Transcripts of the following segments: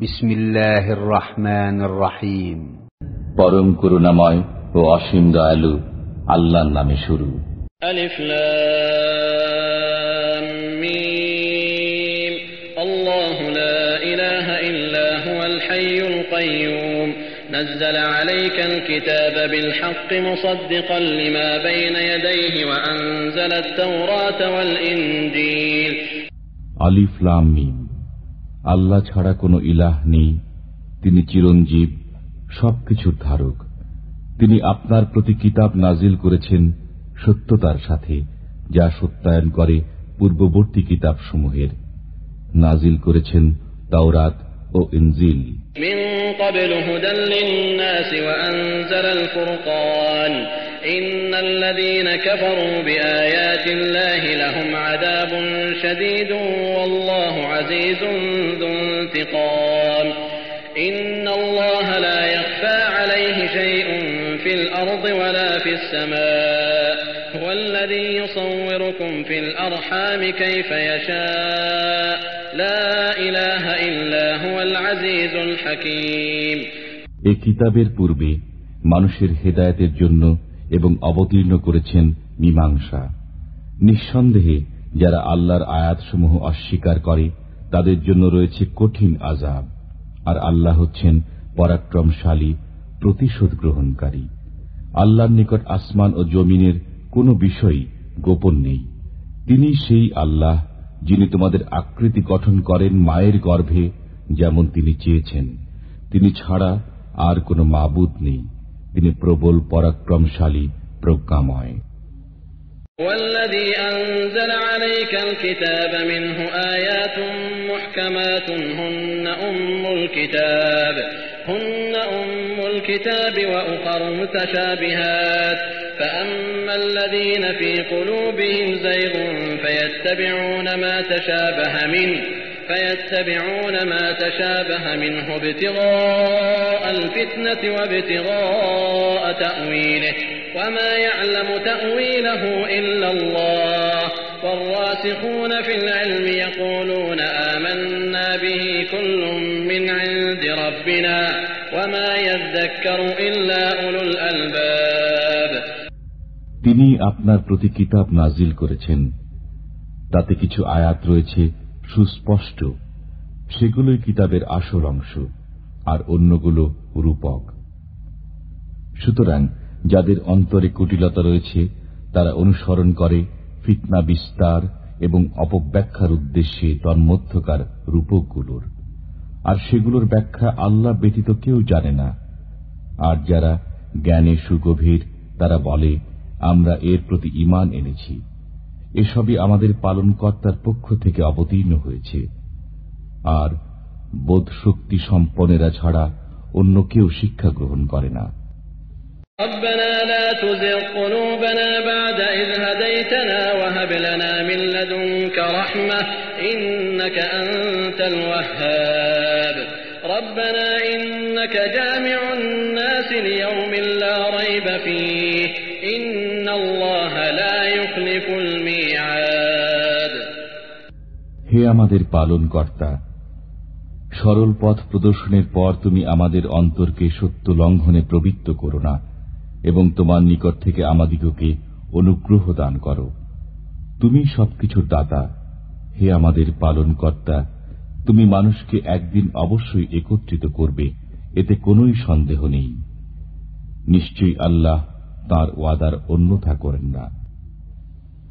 بسم الله الرحمن الرحيم পরম করুণাময় ও অসীম দয়ালু আল্লাহর নামে শুরু ألف لام ميم الله لا إله إلا هو الحي القيوم نزل عليك الكتاب بالحق مصدقا لما بين يديه وأنزل التوراة والإنجيل আলিফ লাম মিম আল্লাহ ছাড়া কোনো ইলাহ নেই তিনি চিরঞ্জীব সবকিছুর ধারক তিনি আপনার প্রতি কিতাব নাজিল করেছেন সত্যতার সাথে যা সত্যায়ন করে পূর্ববর্তী কিতাবসমূহের নাজিল করেছেন তাওরাত ও ইনজিল من قبل هدى للناس وأنزل الفرقان إن الذين كفروا بآيات الله لهم عذاب شديد والله عزيز ذو انتقام إن الله لا يخفى عليه شيء في الأرض ولا في السماء هو الذي يصوركم في الأرحام كيف يشاء لا إله إلا هو العزيز الحكيم এ কিতাবের পূর্বে মানুষের হেদায়েতের জন্য এবং অবতীর্ণ করেছেন মীমাংসা। নিঃসন্দেহে যারা আল্লাহর আয়াতসমূহ অস্বীকার করে, তাদের জন্য রয়েছে কঠিন আজাব আর আল্লাহ হচ্ছেন পরাক্রমশালী প্রতিশোধ গ্রহণকারী আল্লাহর নিকট আসমান ও জমিনের কোনো বিষয়ই গোপন নেই। তিনি সেই আল্লাহ, যিনি তোমাদের আকৃতি গঠন করেন মায়ের গর্ভে, যেমন তিনি চেয়েছেন। তিনি ছাড়া আর কোনো মাবুদ নেই। তিনি প্রবল পরাক্রমশালী প্রজ্ঞাময় والذي أنزل عليك الكتاب منه آيات محكمات هن أم الكتاب هن أم الكتاب وأخر متشابهات فأما الذين في قلوبهم زيغ فيتبعون ما تشابه منه فيتبعون ما تشابه منه ابتغاء الفتنة وابتغاء تأويله وما يعلم تأويله إلا الله والراسخون في العلم يقولون آمنا به كل من عند ربنا وما يذكر إلا أولو الألباب তিনি আপনার প্রতি কিতাব নাজিল করেছেন তাতে কিছু আয়াত রয়েছে সুস্পষ্ট। সেগুলোই কিতাবের আসল অংশ, আর অন্যগুলো রূপক। সুতরাং যাদের অন্তরে কুটিলতা রয়েছে, তারা অনুসরণ করে, ফিতনা বিস্তার এবং অপব্যাখ্যার উদ্দেশ্যে তন্মধ্যকার রূপকগুলোর। আর সেগুলোর ব্যাখ্যা আল্লাহ ব্যতীত কেউ জানে না। আর যারা জ্ঞানে সুগভীর, তারা বলে, আমরা এর প্রতি ইমান এনেছি। এসবই আমাদের পালনকর্তার পক্ষ থেকে অবতীর্ণ হয়েছে আর বোধ শক্তি সম্পন্নেরা ছাড়া অন্য কেউ শিক্ষা গ্রহণ করে না ربنا لا تزغ قلوبنا بعد إذ هديتنا وهب لنا من لدنك رحمة إنك أنت الوهاب ربنا إنك جامع الناس ليوم لا ريب فيه আমাদের পালন কর্তা সরল পথ প্রদর্শনের পর তুমি আমাদের অন্তরকে সত্য লঙ্ঘনে প্রবৃত্ত করো না, এবং তোমার নিকট থেকে আমাদিগকে অনুগ্রহ দান করো। তুমি সবকিছুর দাতা, হে আমাদের পালন কর্তা তুমি মানুষকে একদিন অবশ্যই একত্রিত করবে, এতে কোনোই সন্দেহ নেই। নিশ্চয়ই আল্লাহ তার ওয়াদার অন্যথা করেন না।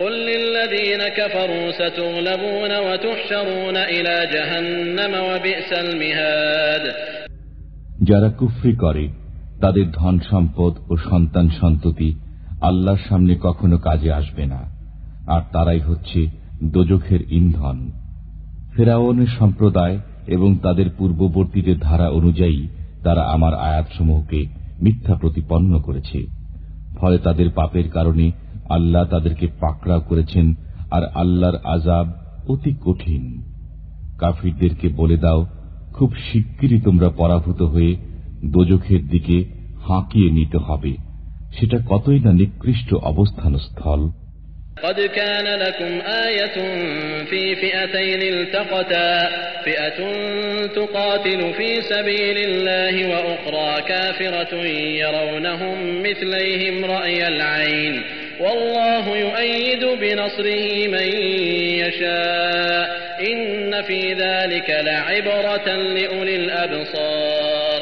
قل للذين كفروا ستغلبون وتحشرون إلى جهنم وبئس المهاد যারা কুফরি করে তাদের ধন সম্পদ ও সন্তান সন্ততি আল্লাহর সামনে কখনো কাজে আসবে না আর তারাই হচ্ছে দোজখের ইন্ধন ফেরাওনের সম্প্রদায় এবং তাদের পূর্ববর্তীদের ধারা অনুযায়ী তারা আমার আয়াতসমূহকে মিথ্যা প্রতিপন্ন করেছে ফলে তাদের পাপের কারণে আল্লাহ তাদেরকে পাকড়াও করেছেন আর আল্লাহর আজাব অতি কঠিন কাফিরদেরকে বলে দাও খুব শিগগিরই তোমরা পরাভূত হয়ে দোজখের দিকে হাঁকিয়ে নিতে হবে সেটা কতই না নিকৃষ্ট অবস্থান স্থল قد كان لكم آية في فئتين التقتا فئة تقاتل في سبيل الله وأخرى كافرة يرونهم مثليهم رأي العين والله يؤيد بنصره من يشاء إن في ذلك لعبرة لأولي الأبصار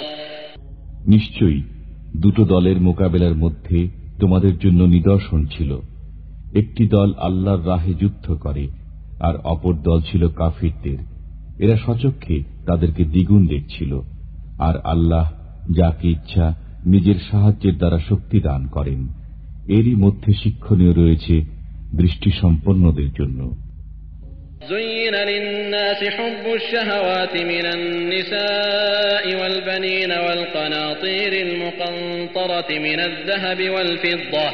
নিশ্চয়ই দুটো দলের মোকাবেলার মধ্যে তোমাদের জন্য নিদর্শন ছিল একটি দল আল্লাহর রাহে যুদ্ধ করে আর অপর দল ছিল কাফিরদের এরা সচক্ষে তাদেরকে দ্বিগুণ দেখছিল আর আল্লাহ যাকে ইচ্ছা নিজের সাহায্যের দ্বারা শক্তি দান করেন এরই মধ্যে শিক্ষণীয় রয়েছে দৃষ্টিসম্পন্নদের জন্য زين للناس حب الشهوات من النساء والبنين والقناطير المقنطرة من الذهب والفضة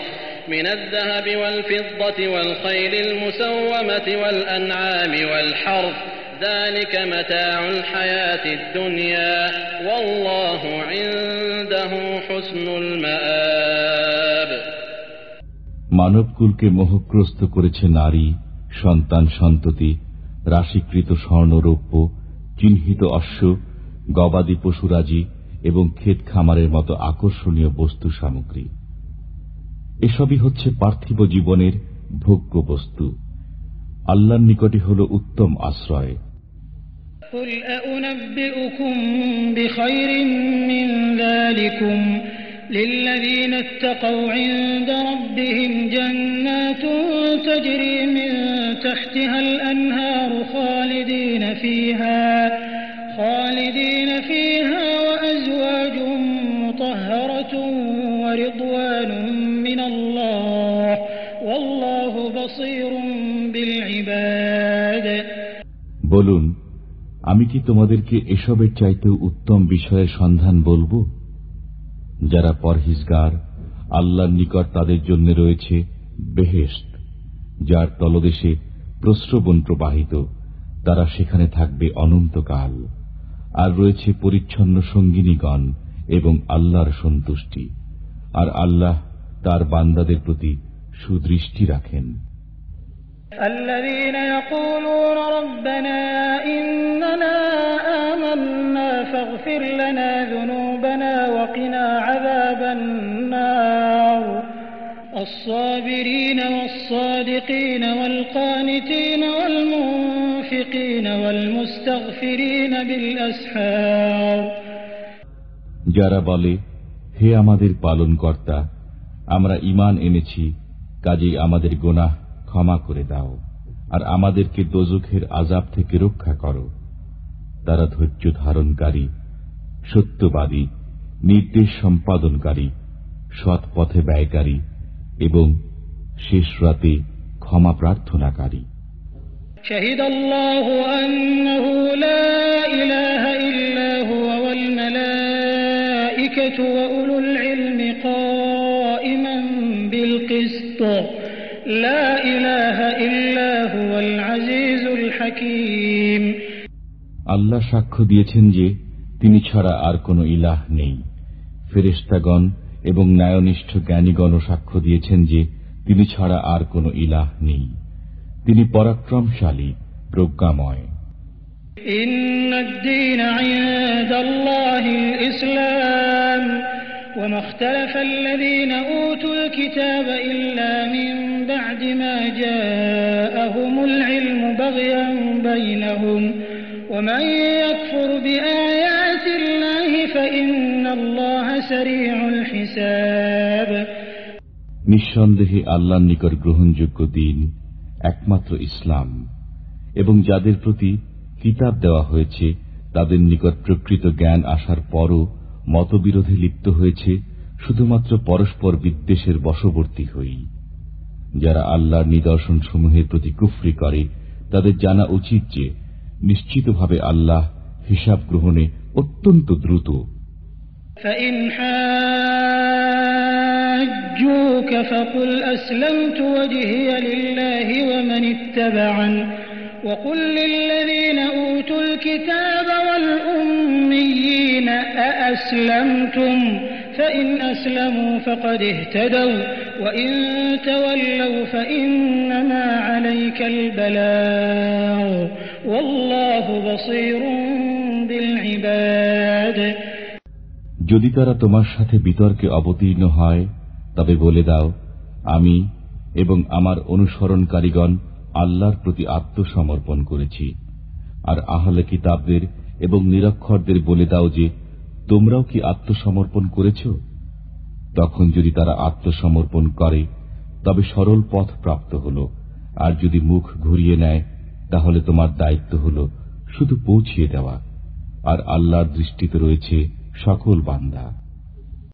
من الذهب والفضة والخيل المسومة والأنعام والحرث ذلك متاع الحياة الدنيا والله عنده حسن المآب মানবকুলকে মোহগ্রস্ত করেছে নারী সন্তান সন্ততি রাশিকৃত স্বর্ণরৌপ্য চিহ্নিত অশ্ব গবাদি পশুরাজি এবং ক্ষেত খামারের মতো আকর্ষণীয় বস্তু সামগ্রী এসবই হচ্ছে পার্থিব জীবনের ভোগ্য বস্তু আল্লাহর নিকটে হল উত্তম আশ্রয় قل أنبئكم بخير من ذلكم للذين اتقوا عند ربهم جنات تجري من تحتها الأنهار خالدين فيها خالدين فيها وأزواج مطهرة ورضوان من الله والله بصير بالعباد বলুন আমি কি তোমাদেরকে এসবের চাইতেও উত্তম বিষয়ের সন্ধান বলবো যারা পরহিজগার আল্লাহর নিকট তাদের জন্য রয়েছে বেহেস্ত যার তলদেশে প্রস্রবণ প্রবাহিত তারা সেখানে থাকবে অনন্তকাল আর রয়েছে পরিচ্ছন্ন সঙ্গিনীগণ এবং আল্লাহর সন্তুষ্টি আর আল্লাহ তার বান্দাদের প্রতি সুদৃষ্টি রাখেন الذين يقولون ربنا إننا الصابرين والصادقين والقانتين والمنفقين والمستغفرين بالأسحار যারা বলে হে আমাদের পালন কর্তা আমরা ইমান এনেছি কাজেই আমাদের গোনাহ ক্ষমা করে দাও আর আমাদেরকে দোজখের আজাব থেকে রক্ষা করো তারা ধৈর্য ধারণকারী সত্যবাদী নির্দেশ সম্পাদনকারী সৎ পথে ব্যয়কারী এবং শেষ রাতে ক্ষমা প্রার্থনাকারী شهد الله أنه لا إله إلا هو والملائكة وأولو العلم قائما بالقسط لا إله إلا هو العزيز الحكيم আল্লাহ সাক্ষ্য দিয়েছেন যে তিনি ছাড়া আর কোন ইলাহ নেই ফেরেস্তাগণ এবং ন্যায়নিষ্ঠ জ্ঞানীগণও সাক্ষ্য দিয়েছেন যে তিনি ছাড়া আর কোন ইলাহ নেই তিনি পরাক্রমশালী প্রজ্ঞাময় إن الدين عند الله الإسلام وما اختلف الذين أوتوا الكتاب إلا من بعد ما جاءهم العلم بغيا بينهم ومن يكفر بآيات الله فإن الله سريع الحساب নিঃসন্দেহে আল্লাহর নিকট গ্রহণযোগ্য দিন একমাত্র ইসলাম এবং যাদের প্রতি কিতাব দেওয়া হয়েছে তাদের নিকট প্রকৃত জ্ঞান আসার পরও মতবিরোধে লিপ্ত হয়েছে শুধুমাত্র পরস্পর বিদ্বেষের বশবর্তী হই যারা আল্লাহর নিদর্শন সমূহের প্রতি কুফরি করে তাদের জানা উচিত যে নিশ্চিতভাবে আল্লাহ হিসাব গ্রহণে অত্যন্ত দ্রুত فإن حاجوا جادلوك فقل أسلمت وجهي لله ومن اتبعن وقل للذين أوتوا الكتاب والأميين أأسلمتم فإن أسلموا فقد اهتدوا وإن تولوا فإنما عليك البلاغ والله بصير بالعباد যদি তারা তোমার সাথে বিতর্কে অবতীর্ণ হয় তবে বলে দাও, আমি এবং আমার অনুসরণকারীগণ আল্লাহর প্রতি আত্মসমর্পণ করেছি। আর আহলে কিতাবদের এবং নিরক্ষরদের বলে দাও যে, তোমরাও কি আত্মসমর্পণ করেছ? তখন যদি তারা আত্মসমর্পণ করে, তবে সরল পথ প্রাপ্ত হল। আর যদি মুখ ঘুরিয়ে নেয়, তাহলে তোমার দায়িত্ব হল শুধু পৌঁছিয়ে দেওয়া। আর আল্লাহর দৃষ্টিতে রয়েছে সকল বান্দা।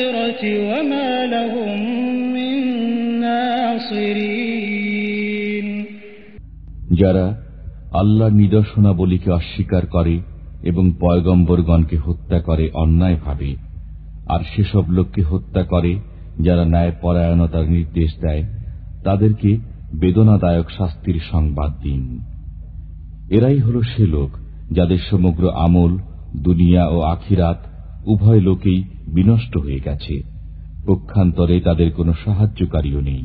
وما لهم من ناصرين যারা আল্লাহর নিদর্শনাবলীকে অস্বীকার করে এবং পয়গম্বরগণকে হত্যা করে অন্যায়ভাবে আর সেসব লোককে হত্যা করে যারা ন্যায় পরায়ণতার নির্দেশ দেয় তাদেরকে বেদনাদায়ক শাস্তির সংবাদ দিন এরাই হল সে লোক যাদের সমগ্র আমল দুনিয়া ও আখিরাত উভয় লোকেই বিনষ্ট হয়ে গেছে পক্ষান্তরে তাদের কোনো সাহায্যকারীও নেই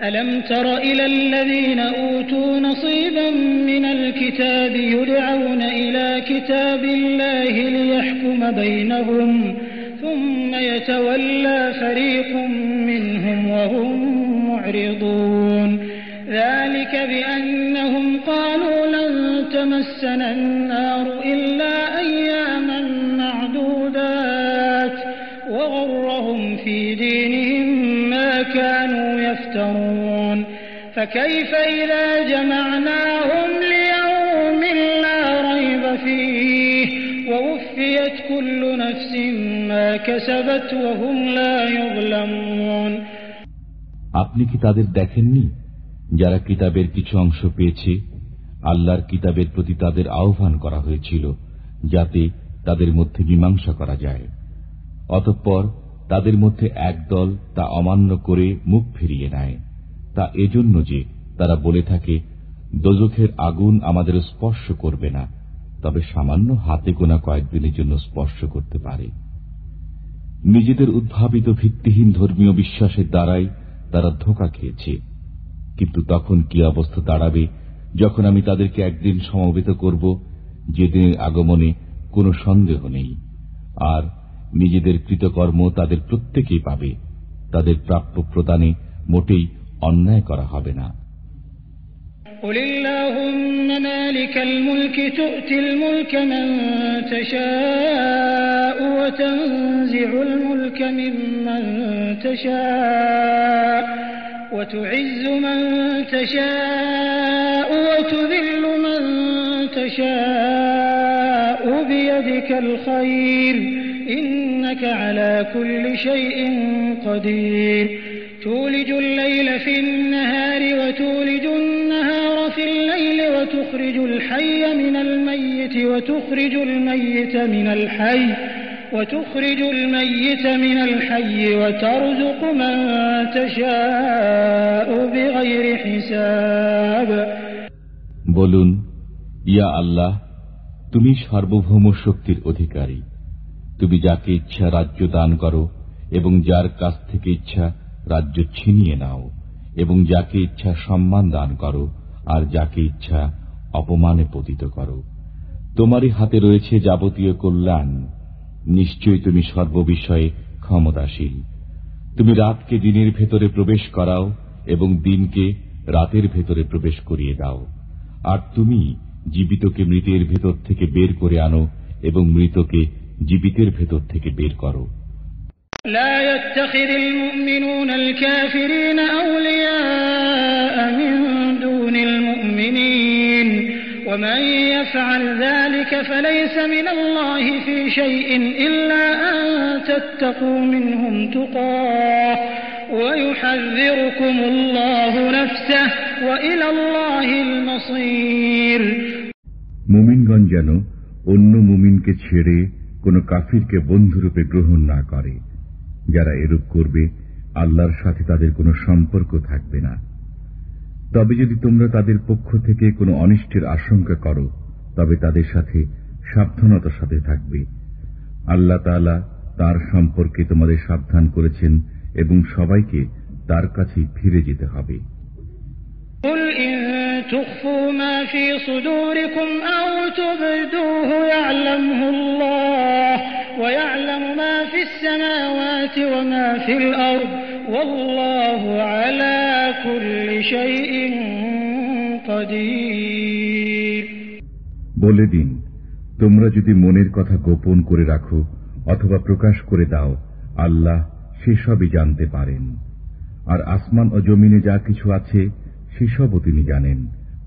ألم تر إلى الذين أوتوا نصيبا من الكتاب يدعون إلى كتاب الله ليحكم بينهم ثم يتولى فريق منهم وهم معرضون ذلك بأنهم قالوا لن تمسنا النار إلا أياما فكيف إذا جمعناهم ليوم لا ريب فيه ووفيت كل نفس ما كسبت وهم لا يظلمون আপনি কি তাদের দেখেননি যারা কিতাবের কিছু অংশ পেয়েছে আল্লাহর কিতাবের প্রতি তাদের আহ্বান করা হয়েছিল যাতে তাদের মধ্যে মীমাংসা করা যায় অতঃপর তাদের মধ্যে একদল তা অমান্য করে মুখ ফিরিয়ে নেয় তা এজন্য যে তারা বলে থাকে, দোজখের আগুন আমাদের স্পর্শ করবে না, তবে সামান্য হাতে গোনা কয়েকদিনের জন্য স্পর্শ করতে পারে। নিজেদের উদ্ভাবিত ভিত্তিহীন ধর্মীয় বিশ্বাসের দ্বারাই তারা ধোকা খেয়েছে। কিন্তু তখন কি অবস্থা দাঁড়াবে যখন আমি তাদেরকে একদিন সমবেত করব, যেদিনের আগমনে কোনো সন্দেহ নেই। আর নিজেদের কৃতকর্ম তাদের প্রত্যেকেই পাবে, তাদের প্রাপ্য প্রদানে মোটেই অন্যায় করা হবে না قل اللهم مالك الملك تؤتي الملك من تشاء وتنزع الملك ممن تشاء وتعز من تشاء وتذل من تشاء بيدك الخير إنك على كل شيء قدير تولج الليل في النهار وتولج النهار في الليل وتخرج الحي من الميت وتخرج الميت من الحي وتخرج الميت من الحي وترزق من تشاء بغير حساب বলুন ইয়া আল্লাহ তুমি সার্বভৌম শক্তির অধিকারী তুমি যাকে ইচ্ছা রাজ্য দান করো এবং যার কাছ থেকে ইচ্ছা রাজ্য ছিনিয়ে নাও এবং যাকে ইচ্ছা সম্মান দান করো, আর যাকে ইচ্ছা অপমানে পতিত করো। তোমারই হাতে রয়েছে যাবতীয় কল্যাণ। নিশ্চয়ই তুমি সর্ববিষয়ে ক্ষমতাশীল। তুমি রাতকে দিনের ভেতরে প্রবেশ করাও এবং দিনকে রাতের ভেতরে প্রবেশ করিয়ে দাও। আর তুমি জীবিতকে মৃতের ভেতর থেকে বের করে আনো এবং মৃতকে জীবিতের ভেতর থেকে বের করো। لا يتخذ المؤمنون الكافرين أولياء من دون المؤمنين ومن يفعل ذلك فليس من الله في شيء إلا أن تتقوا منهم تقاه ويحذركم الله نفسه وإلى الله المصير মুমিনগণ যেন অন্য মুমিনকে ছেড়ে কোন কাফিরকে বন্ধুরূপে গ্রহণ না করে যারা এরূপ করবে আল্লাহর সাথে তাদের কোনো সম্পর্ক থাকবে না তবে যদি তোমরা তাদের পক্ষ থেকে কোনো অনিষ্টের আশঙ্কা করো তবে তাদের সাথে সাবধানতার সাথে থাকবে আল্লাহ তাআলা তার সম্পর্কে তোমাদের সাবধান করেছেন এবং সবাইকে তার কাছেই ফিরে যেতে হবে قل إن تخفوا ما في صدوركم أو تبدوه يعلمه الله ويعلم ما في السماوات وما في الأرض والله على كل شيء قدير বলে দিন তোমরা যদি মনের কথা গোপন করে রাখো অথবা প্রকাশ করে দাও আল্লাহ সেসবই জানতে পারেন আর আসমান ও জমিনে যা কিছু আছে সেসবও তিনি জানেন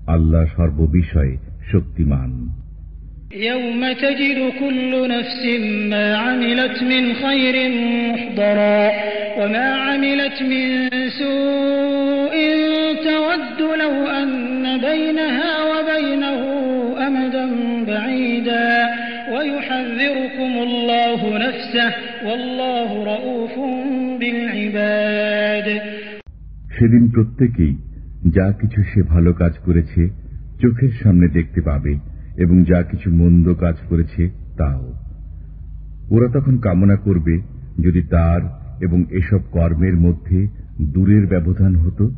আল্লাহ সর্ববিষয়ে শক্তিমান يوم تجد كل نفس ما عملت من خير محضرا وما عملت من سوء تود لو أن بينها وبينه أمدا بعيدا ويحذركم الله نفسه والله رؤوف بالعباد সেদিন প্রত্যেকেই যা কিছু সে ভালো কাজ করেছে চোখের সামনে দেখতে পাবে এবং যা কিছু মন্দ কাজ করেছে, তাও। ওরা তখন কামনা করবে, যদি তার এবং এসব কর্মের মধ্যে দূরের ব্যবধান হতো,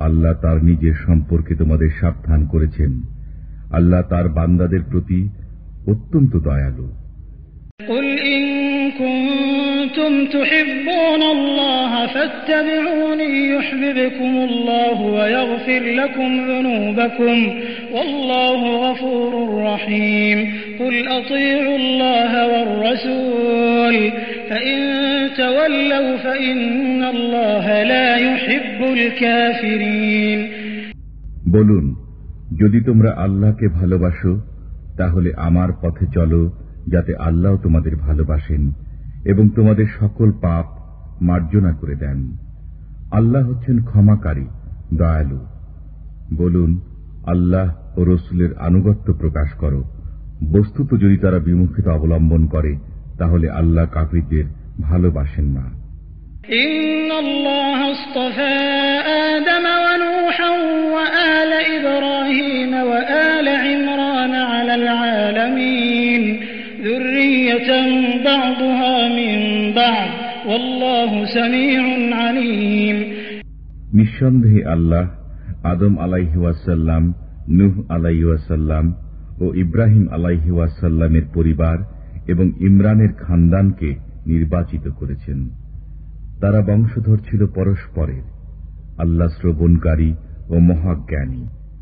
আল্লাহ তার নিজের সম্পর্কে তোমাদের সাবধান করেছেন। আল্লাহ তার বান্দাদের প্রতি অত্যন্ত দয়ালু। كنتم تحبون الله فاتبعوني يحببكم الله ويغفر لكم ذنوبكم والله غفور رحيم قل أطيعوا الله والرسول فإن تولوا فإن الله لا يحب الكافرين বলুন যদি তোমরা আল্লাহকে ভালোবাসো তাহলে আমার পথে চলো যাতে আল্লাহ তোমাদের ভালোবাসেন এবং তোমাদের সকল পাপ মার্জনা করে দেন আল্লাহ হচ্ছেন ক্ষমাকারী দয়ালু বলুন আল্লাহ ও রসুলের আনুগত্য প্রকাশ করো বস্তুত যদি তারা বিমুখিত অবলম্বন করে তাহলে আল্লাহ কাফিরদের ভালোবাসেন না إن الله اصطفى آدم ونوحا وآل إبراهيم وآل عمران على العالمين ذرية بعضها من بعض والله سميع عليم নিঃসন্দেহে আল্লাহ আদম আলাইহি ওয়াসাল্লাম নুহ আলাইহি ওয়াসাল্লাম ও ইব্রাহিম আলাইহি ওয়াসাল্লামের পরিবার এবং ইমরানের খানদানকে নির্বাচিত করেছেন তারা বংশধর ছিল পরস্পরের আল্লাহ শ্রবণকারী ও মহাজ্ঞানী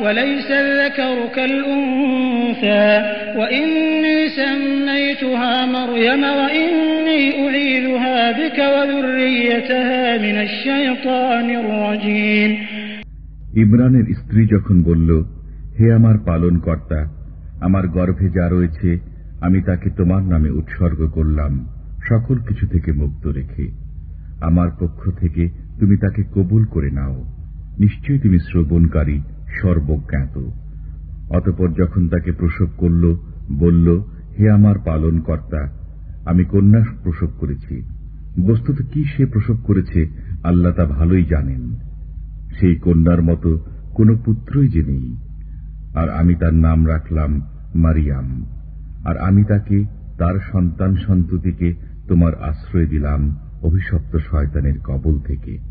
وليس الذكر كالأنثى وإني سميتها مريم وإني أعيذها بك وذريتها من الشيطان الرجيم ইমরানের স্ত্রী যখন বলল হে আমার পালন কর্তা আমার গর্ভে যা রয়েছে আমি তাকে তোমার নামে উৎসর্গ করলাম সকল কিছু থেকে মুক্ত রেখে আমার পক্ষ থেকে তুমি তাকে কবুল করে নাও নিশ্চয়ই তুমি শ্রবণকারী সর্বজ্ঞাত। অতপর যখন তাকে প্রসব করল, বলল, হে আমার পালন কর্তা আমি কন্যা প্রসব করেছি। বস্তুত কি সে প্রসব করেছে, আল্লাহ তা ভালোই জানেন। সেই কন্যার মতো কোনো পুত্রই যে নেই। আর আমি তার নাম রাখলাম মারিয়াম। আর আমি তাকে তার সন্তান সন্ততিকে তোমার আশ্রয় দিলাম অভিশপ্ত শয়তানের কবল থেকে।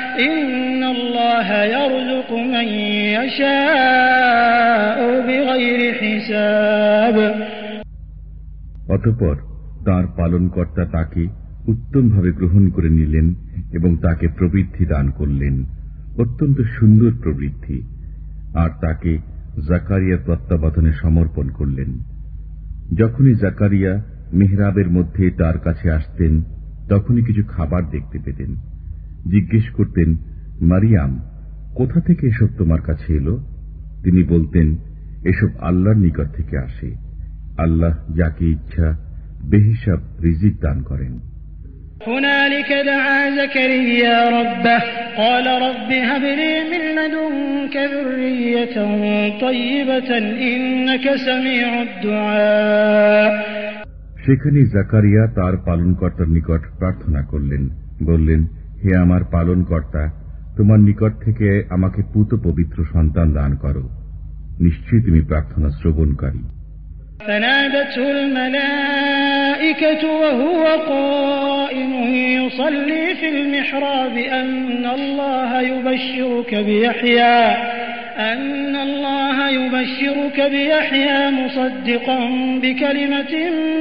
অতপর তার পালনকর্তা তাকে উত্তমভাবে গ্রহণ করে নিলেন এবং তাকে প্রবৃদ্ধি দান করলেন। অত্যন্ত সুন্দর প্রবৃদ্ধি। আর তাকে জাকারিয়ার তত্ত্বাবধানে সমর্পণ করলেন। যখনই জাকারিয়া মেহরাবের মধ্যে তার কাছে আসতেন, তখনই কিছু খাবার দেখতে পেতেন। জিজ্ঞেস করতেন মারিয়াম কোথা থেকে এসব তোমার কাছে এলো তিনি বলতেন এসব আল্লাহর নিকট থেকে আসে আল্লাহ যাকে ইচ্ছা বেহিসাব রিজিক দান করেন هنالك دعا زكريا ربه قال رب هب لي من لدنك ذرية طيبة إنك سميع الدعاء সেখানে জাকারিয়া তার পালনকর্তার নিকট প্রার্থনা করলেন বললেন হে আমার পালনকর্তা তোমার নিকট থেকে আমাকে পুত পবিত্র সন্তান দান করো নিশ্চয়ই তুমি প্রার্থনা শ্রবণকারী فنادته الملائكة وهو قائم يصلي في المحراب أن الله يبشرك بيحيى أن الله يبشرك بيحيى مصدقا بكلمة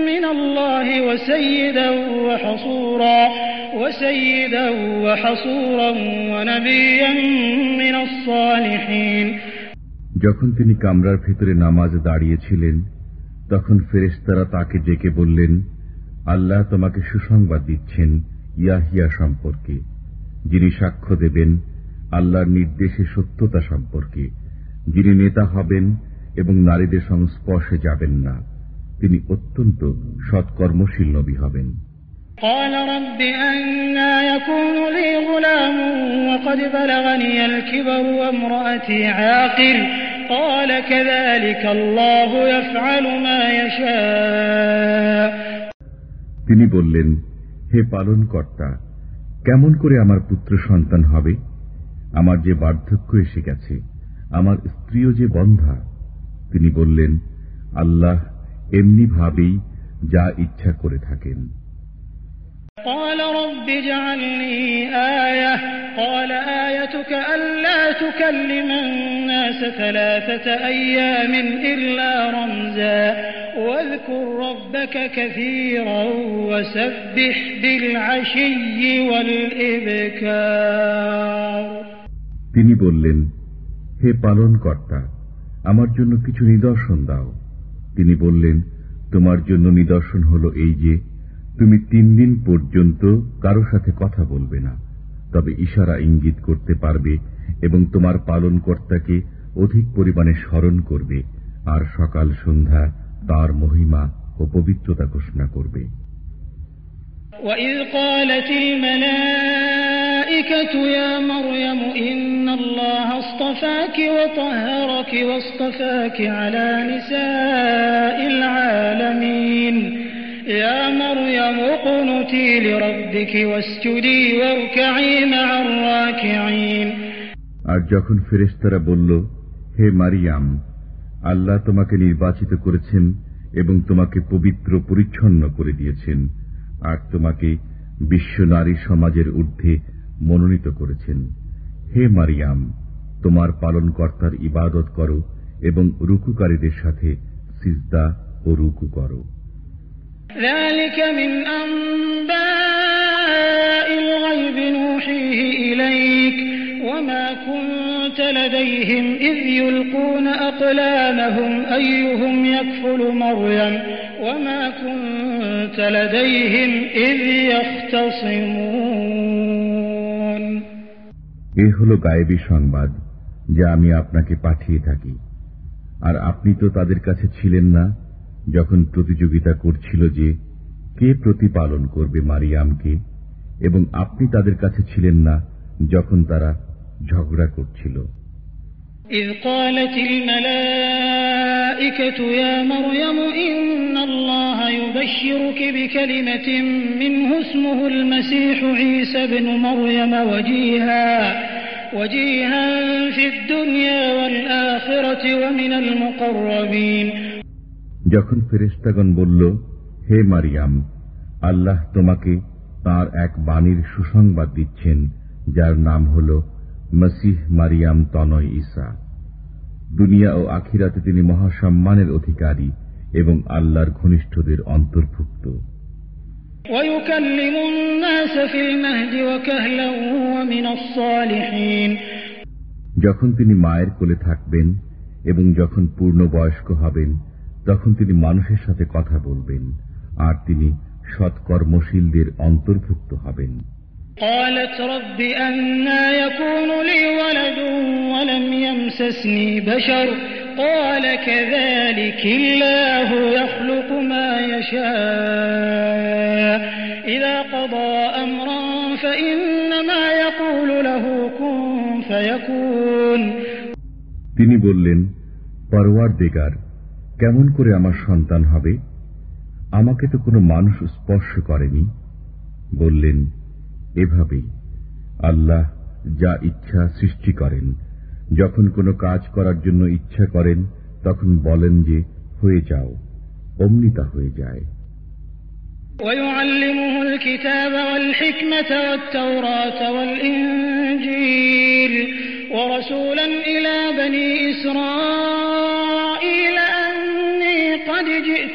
من الله وسيدا وحصورا وسيدا وحصورا ونبيا من الصالحين যখন তিনি কামরার ভেতরে নামাজ দাঁড়িয়েছিলেন তখন ফেরেশতারা তাকে ডেকে বললেন আল্লাহ তোমাকে সুসংবাদ দিচ্ছেন ইয়াহিয়া সম্পর্কে যিনি সাক্ষ্য দেবেন আল্লাহর নির্দেশে সত্যতা সম্পর্কে যিনি নেতা হবেন এবং নারীদের সংস্পর্শে যাবেন না তিনি অত্যন্ত সৎকর্মশীল নবী হবেন قال رب أنا يكون لي غلام وقد بلغني الكبر وامرأتي عاقر قال كذلك الله يفعل ما يشاء তিনি বললেন হে পালন কর্তা কেমন করে আমার পুত্র সন্তান হবে আমার যে বার্ধক্য এসে গেছে আমার স্ত্রীও যে বন্ধা তিনি বললেন আল্লাহ এমনি ভাবেই যা ইচ্ছা করে থাকেন قال رب اجعل لي آية قال آيتك ألا تكلم الناس ثلاثة أيام إلا رمزا واذكر ربك كثيرا وسبح بالعشي والإبكار তিনি বললেন হে পালন কর্তা আমার জন্য কিছু নিদর্শন দাও তিনি বললেন তোমার জন্য নিদর্শন হল এই যে তুমি তিন দিন পর্যন্ত কারো সাথে কথা বলবে না তবে ইশারা ইঙ্গিত করতে পারবে এবং তোমার পালন কর্তাকে অধিক পরিমাণে স্মরণ করবে আর সকাল সন্ধ্যা তার মহিমা ও পবিত্রতা ঘোষণা করবে وإذ قالت الملائكة يا مريم إن الله اصطفاك وطهرك واصطفاك على نساء العالمين يا مريم اقنتي لربك واسجدي واركعي مع الراكعين আর যখন ফেরেশতারা বলল হে মারিয়াম আল্লাহ তোমাকে নির্বাচিত করেছেন এবং তোমাকে পবিত্র পরিচ্ছন্ন করে দিয়েছেন আর তোমাকে বিশ্ব নারী সমাজের ঊর্ধ্বে মনোনীত করেছেন হে মারিয়াম তোমার পালনকর্তার ইবাদত করো এবং রুকুকারীদের সাথে সিজদা ও রুকু করো ذلك من أنباء الغيب نوحيه إليك وما كنت لديهم إذ يلقون أقلامهم أيهم يكفل مريم وما كنت لديهم إذ يختصمون এ হল গায়েবী সংবাদ যা আমি আপনাকে পাঠিয়ে থাকি আর আপনি তো তাদের কাছে ছিলেন না যখন প্রতিযোগিতা করছিল যে কে প্রতিপালন করবে মারিয়ামকে এবং আপনি তাদের কাছে ছিলেন না যখন তারা ঝগড়া করছিল إذ قالت الملائكة الملائكة يا مريم إن الله يبشرك بكلمة منه اسمه المسيح عيسى بن مريم وجيها وجيها في الدنيا والآخرة ومن المقربين যখন ফেরেস্তাগণ বলল, হে মারিয়াম, আল্লাহ তোমাকে তার এক বাণীর সুসংবাদ দিচ্ছেন, যার নাম হল মসিহ মারিয়াম তনয় ইসা দুনিয়া ও আখিরাতে তিনি মহাসম্মানের অধিকারী এবং আল্লাহর ঘনিষ্ঠদের অন্তর্ভুক্ত। যখন তিনি মায়ের কোলে থাকবেন এবং যখন পূর্ণ বয়স্ক হবেন তখন তিনি মানুষের সাথে কথা বলবেন আর তিনি সৎকর্মশীলদের অন্তর্ভুক্ত হবেন قالت رب أنا يكون لي ولد ولم يمسسني بشر قال كذلك الله يخلق ما يشاء إذا قضى أمرا فإنما يقول له كن فيكون তিনি বললেন পরওয়ার দেগার কেমন করে আমার সন্তান হবে আমাকে তো কোনো মানুষ স্পর্শ করেনি বললেন এভাবেই আল্লাহ যা ইচ্ছা সৃষ্টি করেন যখন কোনো কাজ করার জন্য ইচ্ছা করেন তখন বলেন যে হয়ে যাও অমনি তা হয়ে যায় ويعلمه الكتاب والحكمة والتوراة والإنجيل ورسولا إلى بني إسرائيل أني قد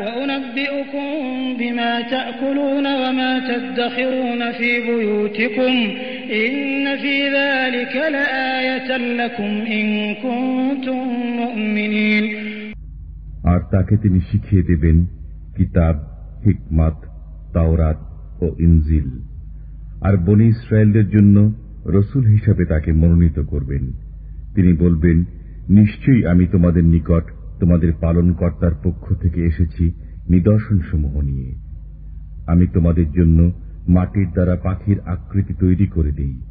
وأنبئكم بما تأكلون وما تدخرون في بيوتكم إن في ذلك لآية لكم إن كنتم مؤمنين আর তাকে তিনি শিখিয়ে দেবেন কিতাব হিকমাত তাওরাত ও ইনজিল আর বনি ইসরায়েলদের জন্য রসুল হিসাবে তাকে মনোনীত করবেন তিনি বলবেন নিশ্চয়ই আমি তোমাদের নিকট তোমাদের পালনকর্তার পক্ষ থেকে এসেছি নিদর্শনসমূহ নিয়ে। আমি তোমাদের জন্য মাটির দ্বারা পাখির আকৃতি তৈরি করে দিই।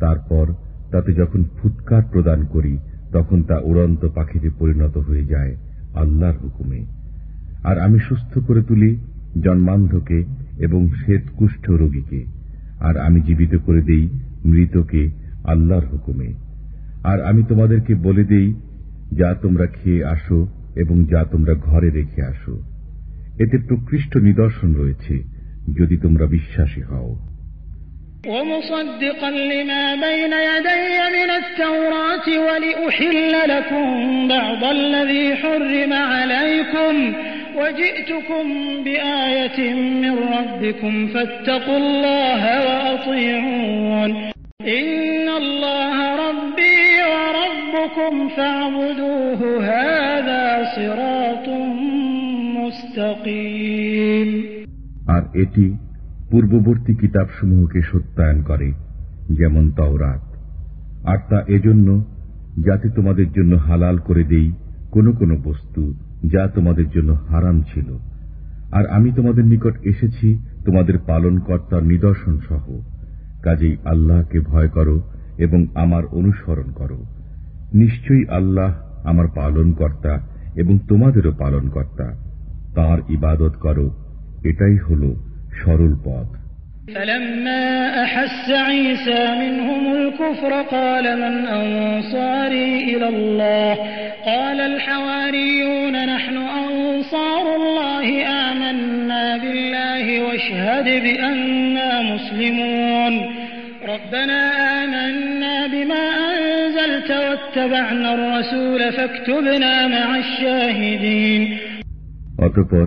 তারপর তাতে যখন ফুৎকার প্রদান করি, তখন তা উড়ন্ত পাখিতে পরিণত হয়ে যায় আল্লাহর হুকুমে। আর আমি সুস্থ করে তুলি জন্মান্ধকে এবং শ্বেতকুষ্ঠ রোগীকে। আর আমি জীবিত করে দেই মৃতকে আল্লাহর হুকুমে। আর আমি তোমাদেরকে বলে দেই যা তোমরা খেয়ে আসো এবং যা তোমরা ঘরে রেখে আসো এতে প্রকৃষ্ট নিদর্শন রয়েছে যদি তোমরা বিশ্বাসী হও ومصدقا لما بين يدي من التوراة ولأحل لكم بعض الذي حرم عليكم وجئتكم بآية من ربكم فاتقوا الله وأطيعون إن الله আর এটি পূর্ববর্তী কিতাবসমূহকে সত্যায়ন করে, যেমন তওরাত। আর তা এজন্য যাতে তোমাদের জন্য হালাল করে দেই কোনো কোনো বস্তু যা তোমাদের জন্য হারাম ছিল। আর আমি তোমাদের নিকট এসেছি তোমাদের পালন কর্তার নিদর্শন সহ কাজেই আল্লাহকে ভয় করো এবং আমার অনুসরণ করো। নিশ্চয়ই আল্লাহ আমার পালন কর্তা এবং তোমাদেরও পালন কর্তা তাঁর ইবাদত করো এটাই হল সরল পথ فلما أحس عيسى منهم الكفر قال من أنصاري إلى الله قال الحواريون نحن أنصار الله آمنا بالله واشهد بأننا مسلمون ربنا آمنا بما অতপর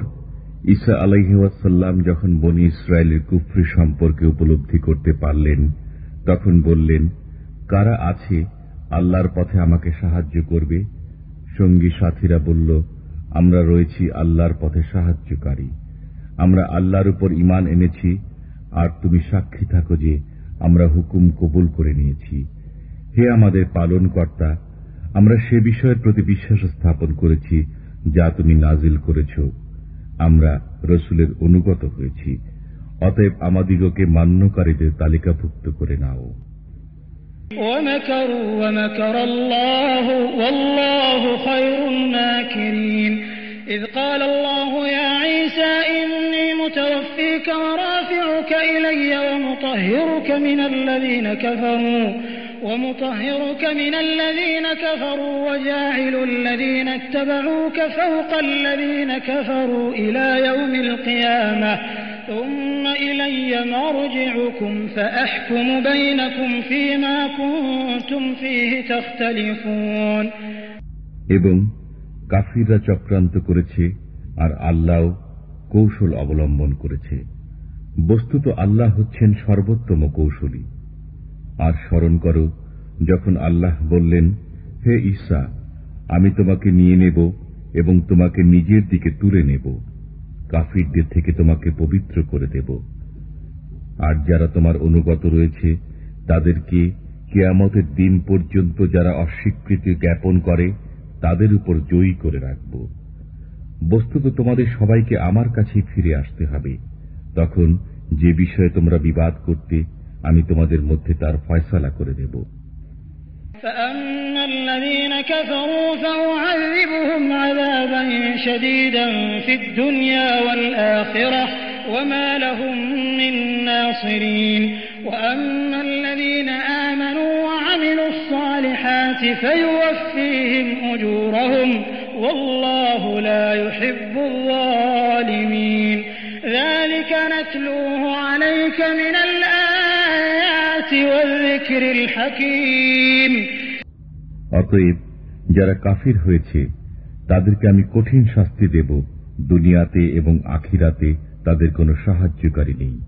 ঈসা আলাইহাসাল্লাম যখন বনি ইসরায়েলের কুফরি সম্পর্কে উপলব্ধি করতে পারলেন, তখন বললেন, কারা আছে আল্লাহর পথে আমাকে সাহায্য করবে? সঙ্গী সাথীরা বলল, আমরা রয়েছি আল্লাহর পথে সাহায্যকারী। আমরা আল্লাহর উপর ইমান এনেছি, আর তুমি সাক্ষী থাকো যে আমরা হুকুম কবুল করে নিয়েছি। হে আমাদের পালন কর্তা আমরা সে বিষয়ের প্রতি বিশ্বাস স্থাপন করেছি যা তুমি নাজিল করেছ আমরা রসুলের অনুগত হয়েছি অতএব আমাদিগকে মান্যকারীদের তালিকাভুক্ত করে নাও ومكروا ومكر الله والله خير الماكرين إذ قال الله يا عيسى إني متوفيك ورافعك إلي ومطهرك من الذين كفروا ومطهرك من الذين كفروا وجاعل الذين اتبعوك فوق الذين كفروا إلى يوم القيامة ثم إلي مرجعكم فأحكم بينكم فيما كنتم فيه تختلفون এবং কাফিররা চক্রান্ত করেছে আর আল্লাহ কৌশল অবলম্বন করেছে বস্তুত আল্লাহ হচ্ছেন সর্বোত্তম কৌশলী আর স্মরণ করো, যখন আল্লাহ বললেন, হে ঈসা, আমি তোমাকে নিয়ে নেব এবং তোমাকে নিজের দিকে তুলে নেব। কাফিরদের থেকে তোমাকে পবিত্র করে দেব। আর যারা তোমার অনুগত রয়েছে, তাদেরকে কেয়ামতের দিন পর্যন্ত যারা অস্বীকৃতি জ্ঞাপন করে, তাদের উপর জয়ী করে রাখব। বস্তুত তোমাদের সবাইকে আমার কাছেই ফিরে আসতে হবে। তখন যে বিষয়ে তোমরা বিবাদ করতে আমি তোমাদের মধ্যে তার ফয়সালা করে দেব فأما الذين كفروا فأعذبهم عذابا شديدا في الدنيا والآخرة وما لهم من ناصرين وأما الذين آمنوا وعملوا الصالحات فيوفيهم أجورهم والله لا يحب الظالمين ذلك نتلوه عليك من الآيات والذكر الحكيم অতএব, যারা কাফির হয়েছে, তাদেরকে আমি কঠিন শাস্তি দেব। দুনিয়াতে এবং আখিরাতে তাদের কোনো সাহায্যকারী নেই।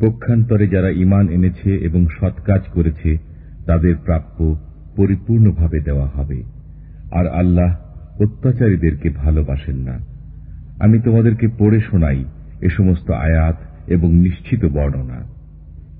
পক্ষান্তরে যারা ইমান এনেছে এবং সৎ কাজ করেছে, তাদের প্রাপ্য পরিপূর্ণভাবে দেওয়া হবে। আর আল্লাহ অত্যাচারীদেরকে ভালোবাসেন না। আমি তোমাদেরকে পড়ে শোনাই এ সমস্ত আয়াত এবং নিশ্চিত বর্ণনা।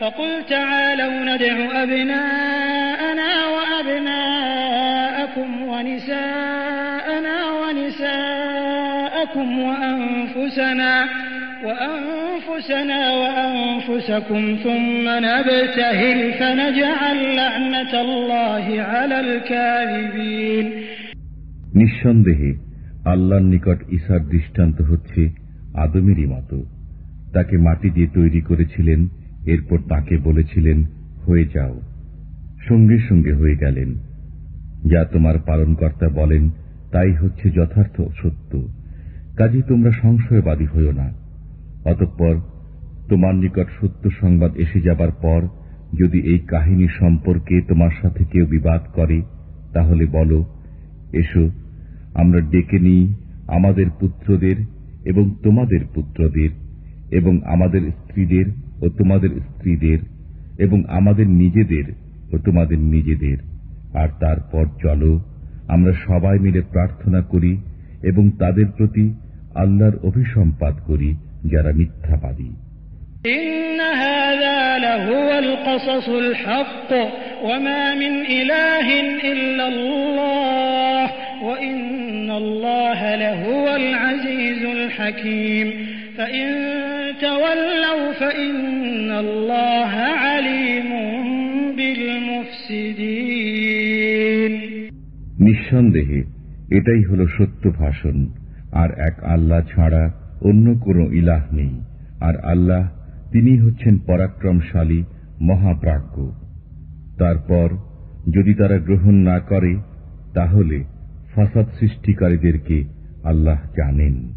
فقل تعالوا ندع أبناءنا وأبناءكم ونساءنا ونساءكم وأنفسنا وأنفسنا وأنفسكم ثم نبتهل فنجعل لعنة الله على الكاذبين নিঃসন্দেহে আল্লাহর নিকট ঈশার দৃষ্টান্ত হচ্ছে আদমেরই মতো তাকে মাটি দিয়ে তৈরি করেছিলেন এরপর তাকে বলেছিলেন, হয়ে যাও। সঙ্গে সঙ্গে হয়ে গেলেন। যা তোমার পালনকর্তা বলেন, তাই হচ্ছে যথার্থ সত্য। কাজে তোমরা সংশয়বাদী হইও না। অতঃপর তোমার নিকট সত্য সংবাদ এসে যাবার পর, যদি এই কাহিনী সম্পর্কে তোমার সাথে কেউ বিবাদ করে, তাহলে বলো, এসো, আমরা ডেকে নিই আমাদের পুত্রদের এবং তোমাদের পুত্রদের এবং আমাদের স্ত্রীদের ও তোমাদের স্ত্রীদের এবং আমাদের নিজেদের ও তোমাদের নিজেদের আর তারপর চলো আমরা সবাই মিলে প্রার্থনা করি এবং তাদের প্রতি আল্লাহর অভিসম্পাদ করি যারা মিথ্যাবাদী إن هذا لهو القصص الحق وما من إله إلا الله وإن الله لهو العزيز الحكيم নিঃসন্দেহে, এটাই হল সত্য ভাষণ। আর এক আল্লাহ ছাড়া অন্য কোন ইলাহ নেই। আর আল্লাহ, তিনি হচ্ছেন পরাক্রমশালী, মহাপ্রাজ্ঞ। তারপর, যদি তারা গ্রহণ না করে, তাহলে ফাসাদ সৃষ্টিকারীদেরকে আল্লাহ জানেন।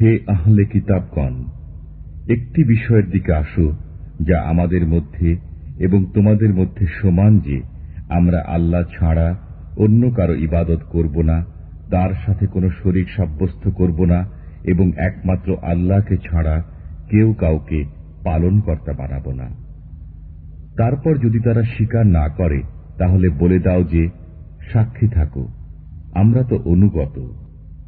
হে আহলে কিতাবগণ, একটি বিষয়ের দিকে আসো যা আমাদের মধ্যে এবং তোমাদের মধ্যে সমান যে আমরা আল্লাহ ছাড়া অন্য কারও ইবাদত করব না, তার সাথে কোনো শরীর সাব্যস্ত করব না এবং একমাত্র আল্লাহকে ছাড়া কেউ কাউকে পালন কর্তা বানাব না। তারপর যদি তারা স্বীকার না করে, তাহলে বলে দাও যে, সাক্ষী থাকো, আমরা তো অনুগত।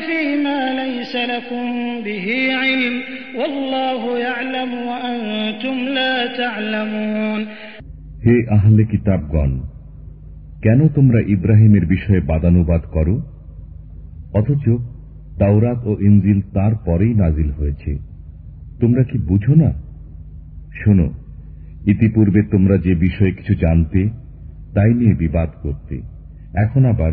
فيما ليس لكم به علم والله يعلم وأنتم لا تعلمون হে আহলে কিতাবগণ কেন তোমরা ইব্রাহিমের বিষয়ে বাদানুবাদ করো অথচ তাওরাত ও ইনজিল তার পরেই নাজিল হয়েছে তোমরা কি বুঝো না শোনো ইতিপূর্বে তোমরা যে বিষয়ে কিছু জানতে তাই নিয়ে বিবাদ করতে এখন আবার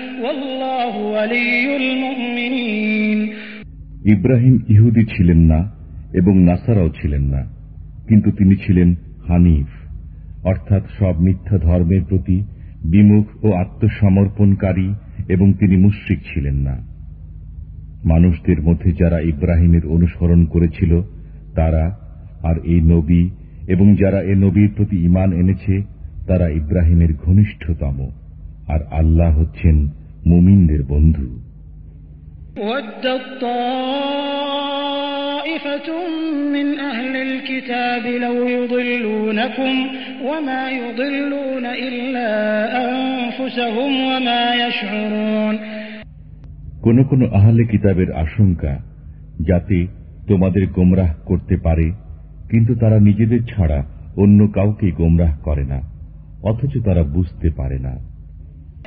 ইব্রাহিম ইহুদি ছিলেন না এবং নাসারাও ছিলেন না, কিন্তু তিনি ছিলেন হানিফ। অর্থাৎ সব মিথ্যা ধর্মের প্রতি বিমুখ ও আত্মসমর্পণকারী এবং তিনি মুশ্রিক ছিলেন না। মানুষদের মধ্যে যারা ইব্রাহিমের অনুসরণ করেছিল, তারা আর এই নবী এবং যারা এ নবীর প্রতি ইমান এনেছে, তারা ইব্রাহিমের ঘনিষ্ঠতম। আর আল্লাহ হচ্ছেন মুমিনদের বন্ধু ودت طائفة من أهل الكتاب لو يضلونكم وما يضلون إلا أنفسهم وما يشعرون কোন কোন আহলে কিতাবের আশঙ্কা যাতে তোমাদের গোমরাহ করতে পারে কিন্তু তারা নিজেদের ছাড়া অন্য কাউকে গোমরাহ করে না অথচ তারা বুঝতে পারে না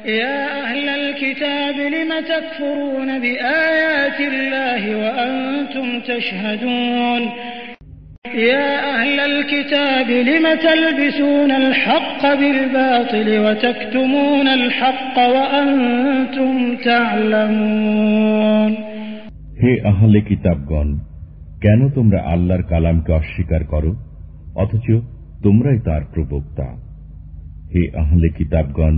يا أهل الكتاب لم تكفرون بآيات الله وأنتم تشهدون يا أهل الكتاب لم تلبسون الحق بالباطل وتكتمون الحق وأنتم تعلمون হে আহলে কিতাবগণ কেন তোমরা আল্লাহর কালামকে অস্বীকার করো অথচ তোমরাই তার প্রবক্তা হে আহলে কিতাবগণ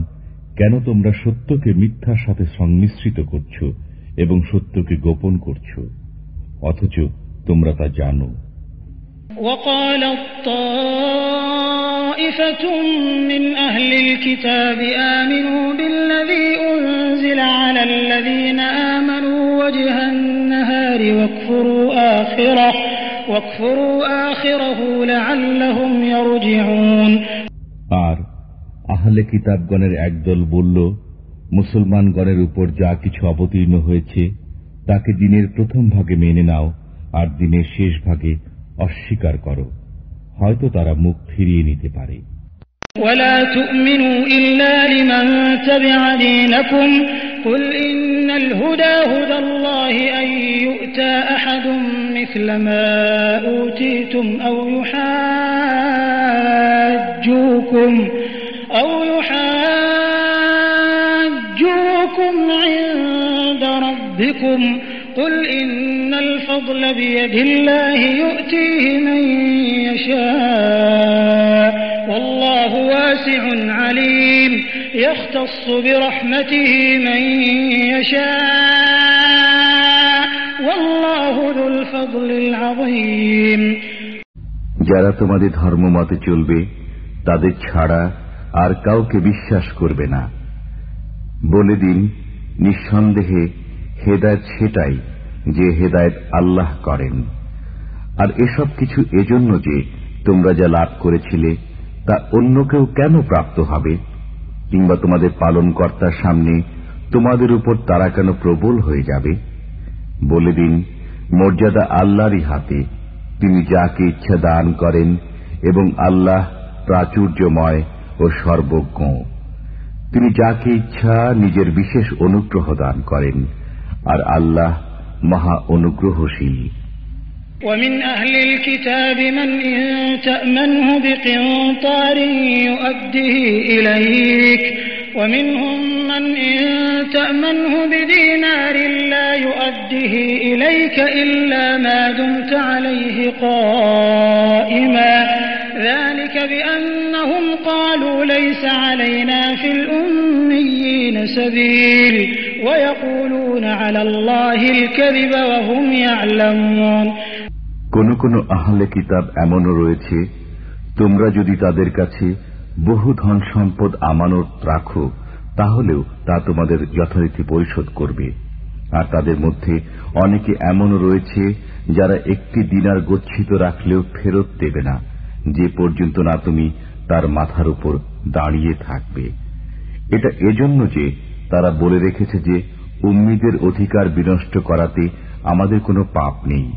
কেন তোমরা সত্যকে মিথ্যার সাথে সংমিশ্রিত করছ এবং সত্যকে গোপন করছ অথচ তোমরা তা জানো وقالت طائفة من أهل الكتاب آمنوا بالذي أنزل على الذين آمنوا وجه النهار واكفروا آخره واكفروا آخره لعلهم يرجعون আর আহলে কিতাবগণের একদল বলল মুসলমানগণের উপর যা কিছু অবতীর্ণ হয়েছে তাকে দিনের প্রথম ভাগে মেনে নাও আর দিনের শেষ ভাগে অস্বীকার করো হয়তো তারা মুখ ফিরিয়ে নিতে পারে ولا تؤمنوا إلا لمن تبع دينكم قل إن الهدى هدى الله أن يؤتى أحد مثل ما أوتيتم أو يحاجوكم أو يحاجوكم عند ربكم قل إن الفضل بيد الله يؤتيه من يشاء والله واسع عليم يختص برحمته من يشاء والله ذو الفضل العظيم যারা তোমাদের ধর্মমতে চলবে তাদের ছাড়া আর কাউকে বিশ্বাস করবে না। বলে দিন, নিঃসন্দেহে হেদায়ত সেটাই যে হেদায়ত আল্লাহ করেন। আর এসব কিছু এজন্য যে তোমরা যা লাভ করেছিলে, তা অন্য কেউ কেন প্রাপ্ত হবে? কিংবা তোমাদের পালনকর্তার সামনে তোমাদের উপর তারা কেন প্রবল হয়ে যাবে? বলে দিন, মর্যাদা আল্লাহরই হাতে। তিনি যাকে ইচ্ছা দান করেন এবং আল্লাহ প্রাচুর্যময় ও সর্বজ্ঞ তিনি যাকে ইচ্ছা নিজের বিশেষ অনুগ্রহ দান করেন আর আল্লাহ মহা অনুগ্রহশীল ومن أهل الكتاب من إن تأمنه بقنطار يؤده إليك ومنهم من إن تأمنه بدينار لا يؤده إليك إلا ما دمت عليه قائما ذلك بأنهم قالوا ليس علينا في الأميين سبيل ويقولون على الله الكذب وهم يعلمون কোন কোন আহলে কিতাব এমনও রয়েছে তোমরা যদি তাদের কাছে বহু ধন সম্পদ আমানত রাখো তাহলেও তা তোমাদের যথারীতি পরিশোধ করবে আর তাদের মধ্যে অনেকে এমনও রয়েছে যারা একটি দিনার গচ্ছিত রাখলেও ফেরত দেবে না যে পর্যন্ত না তুমি তার মাথার উপর দাঁড়িয়ে থাকবে। এটা এজন্য যে তারা বলে রেখেছে যে, উম্মিদের অধিকার বিনষ্ট করাতে আমাদের কোনো পাপ নেই,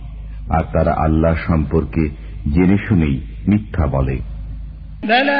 আর তারা আল্লাহ সম্পর্কে জেনে শুনেই মিথ্যা বলে। বলে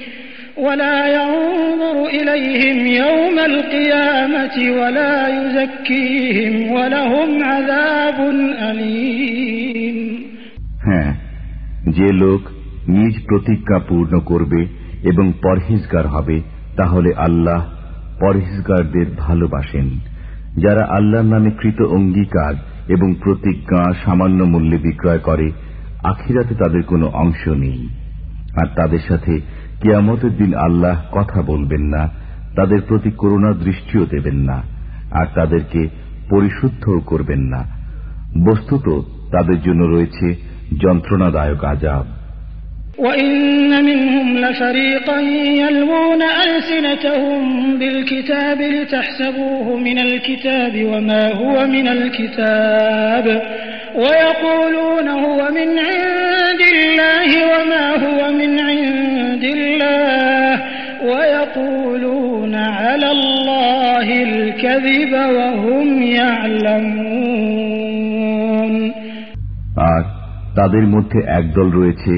ولا ينظر إليهم يوم القيامة ولا يزكيهم ولهم عذاب أليم হ্যাঁ যে লোক নিজ প্রতিজ্ঞা পূর্ণ করবে এবং পরহেজগার হবে তাহলে আল্লাহ পরহেজগারদের ভালোবাসেন যারা আল্লাহর নামে কৃত অঙ্গীকার এবং প্রতিজ্ঞা সামান্য মূল্যে বিক্রয় করে আখিরাতে তাদের কোনো অংশ নেই আর তাদের সাথে কিয়ামতের দিন আল্লাহ কথা বলবেন না তাদের প্রতি করুণা দৃষ্টিও দেবেন না আর তাদেরকে পরিশুদ্ধও করবেন না বস্তুত তাদের জন্য রয়েছে যন্ত্রণাদায়ক আজাব وإن منهم لفريقا يلوون ألسنتهم بالكتاب لتحسبوه من الكتاب وما هو من الكتاب ويقولون هو من عند الله وما هو الكذب وهم يعلمون আর তাদের মধ্যে একদল রয়েছে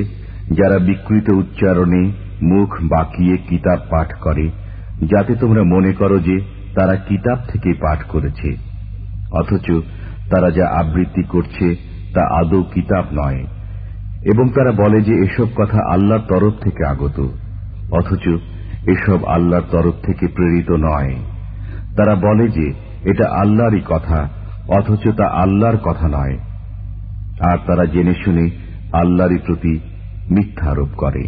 যারা বিকৃত উচ্চারণে মুখ বাঁকিয়ে কিতাব পাঠ করে যাতে তোমরা মনে করো যে তারা কিতাব থেকে পাঠ করেছে অথচ তারা যা আবৃত্তি করছে তা আদৌ কিতাব নয় এবং তারা বলে যে এসব কথা আল্লাহর তরফ থেকে আগত অথচ এসব আল্লাহর তরফ থেকে প্রেরিত নয় তারা বলে যে এটা আল্লাহরই কথা অথচ তা আল্লাহর কথা নয় আর তারা জেনে শুনে আল্লাহরই প্রতি মিথ্যা আরোপ করে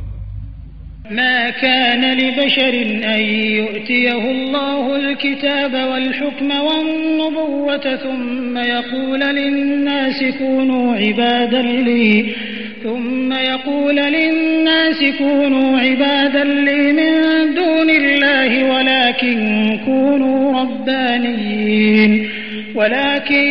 ما كان لبشر أن يؤتيه الله الكتاب والحكم والنبوة ثم يقول للناس كونوا عبادا لي ثم يقول للناس كونوا عبادا لي من دون الله ولكن كونوا ربانيين ولكن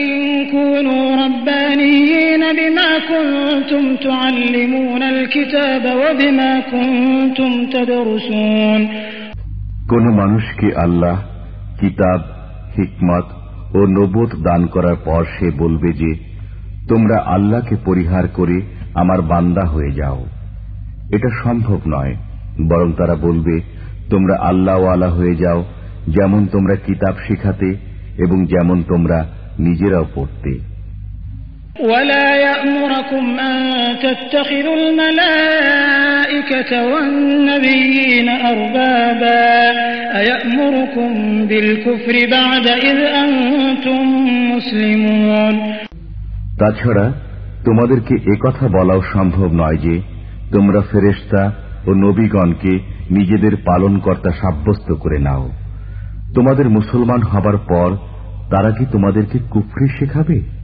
كونوا ربانيين بما كنتم تعلمون الكتاب وبما كنتم تدرسون কোন মানুষকে আল্লাহ কিতাব হিকমত ও নবোধ দান করার পর সে বলবে যে তোমরা আল্লাহকে পরিহার করে আমার বান্দা হয়ে যাও এটা সম্ভব নয় বরং তারা বলবে তোমরা আল্লাহওয়ালা হয়ে যাও যেমন তোমরা কিতাব শিখাতে এবং যেমন তোমরা নিজেরাও পড়তে ولا يأمركم أن تتخذوا الملائكة والنبيين أربابا أيأمركم بالكفر بعد إذ أنتم مسلمون তাছাড়া তোমাদেরকে একথা বলাও সম্ভব নয় যে, তোমরা ফেরেস্তা ও নবীগণকে নিজেদের পালনকর্তা সাব্যস্ত করে নাও। তোমাদের মুসলমান হবার পর তারা কি তোমাদেরকে কুফরি শেখাবে?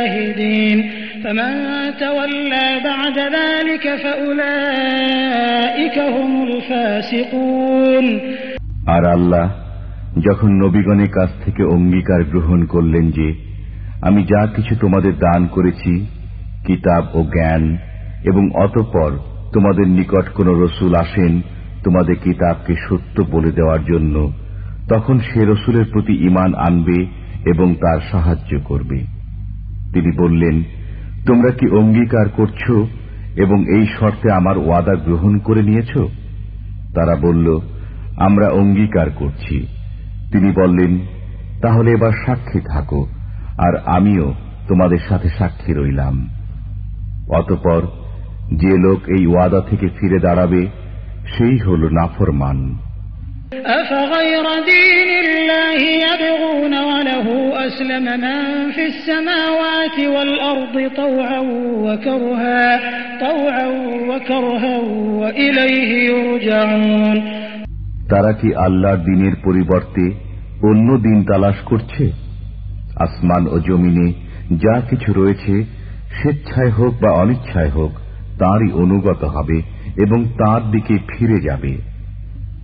فمن تولى بعد ذلك فأولئك هم الفاسقون আর আল্লাহ যখন নবীগণের কাছ থেকে অঙ্গীকার গ্রহণ করলেন যে আমি যা কিছু তোমাদের দান করেছি কিতাব ও জ্ঞান এবং অতঃপর তোমাদের নিকট কোন রসুল আসেন তোমাদের কিতাবকে সত্য বলে দেওয়ার জন্য তখন সে রসুলের প্রতি ইমান আনবে এবং তার সাহায্য করবে তিনি বললেন, তোমরা কি অঙ্গীকার করছ এবং এই শর্তে আমার ওয়াদা গ্রহণ করে নিয়েছ? তারা বলল, আমরা অঙ্গীকার করছি। তিনি বললেন, তাহলে এবার সাক্ষী থাকো, আর আমিও তোমাদের সাথে সাক্ষী রইলাম। অতপর যে লোক এই ওয়াদা থেকে ফিরে দাঁড়াবে, সেই হল নাফরমান। أفغير دين الله يبغون وله أسلم من في السماوات والأرض طوعا وكرها طوعا وكرها وإليه يرجعون তারা কি আল্লাহর দিনের পরিবর্তে অন্য দিন তালাশ করছে আসমান ও জমিনে যা কিছু রয়েছে স্বেচ্ছায় হোক বা অনিচ্ছায় হোক তাঁরই অনুগত হবে এবং তার দিকে ফিরে যাবে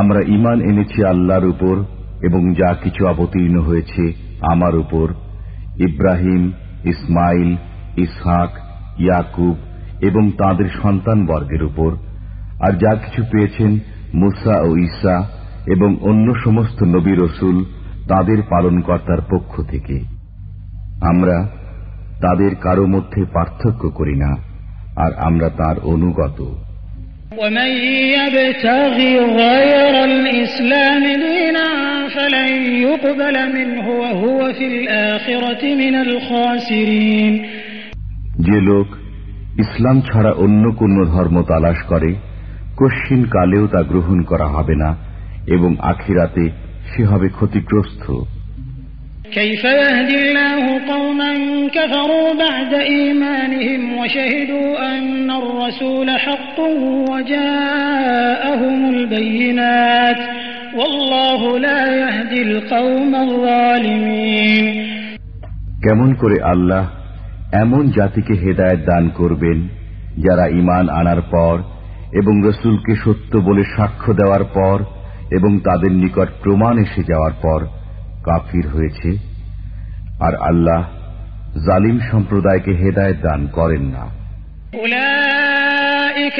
আমরা ইমান এনেছি আল্লাহর উপর এবং যা কিছু অবতীর্ণ হয়েছে আমার উপর। ইব্রাহিম, ইসমাইল, ইসহাক, ইয়াকুব এবং তাদের সন্তান বর্গের উপর। আর যা কিছু পেয়েছেন মুসা ও ঈসা এবং অন্য সমস্ত নবী রসুল তাদের পালনকর্তার পক্ষ থেকে। আমরা তাদের কারও মধ্যে পার্থক্য করি না, আর আমরা তার অনুগত। ومن يبتغ غير الإسلام دينا فلن يقبل منه وهو في الآخرة من الخاسرين যে লোক ইসলাম ছাড়া অন্য কোন ধর্ম তালাশ করে কশ্চিন কালেও তা গ্রহণ করা হবে না এবং আখিরাতে সে হবে ক্ষতিগ্রস্ত كيف يهدي الله قوما كفروا بعد إيمانهم وشهدوا أن الرسول حق وجاءهم البينات والله لا يهدي القوم الظالمين কেমন করে আল্লাহ এমন জাতিকে হেদায়ত দান করবেন যারা ইমান আনার পর এবং রসুলকে সত্য বলে সাক্ষ্য দেওয়ার পর এবং তাদের নিকট প্রমাণ এসে যাওয়ার পর কাফির হয়েছে আর আল্লাহ জালিম সম্প্রদায়কে হেদায়ত দান করেন না أولئك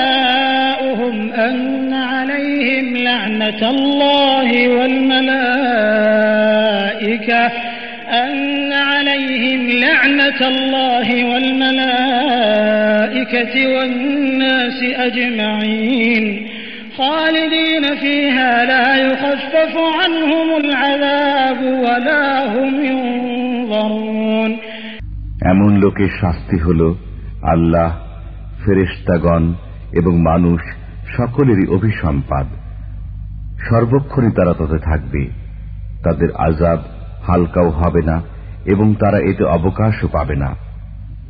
جزاؤهم أن عليهم لعنة الله والملائكة أن عليهم لعنة الله والملائكة والناس أجمعين এমন লোকের শাস্তি হল আল্লাহ, ফেরেশতাগণ এবং মানুষ সকলেরই অভিসম্পাদ। সর্বক্ষণই তারা তাতে থাকবে। তাদের আজাব হালকাও হবে না এবং তারা এতে অবকাশও পাবে না।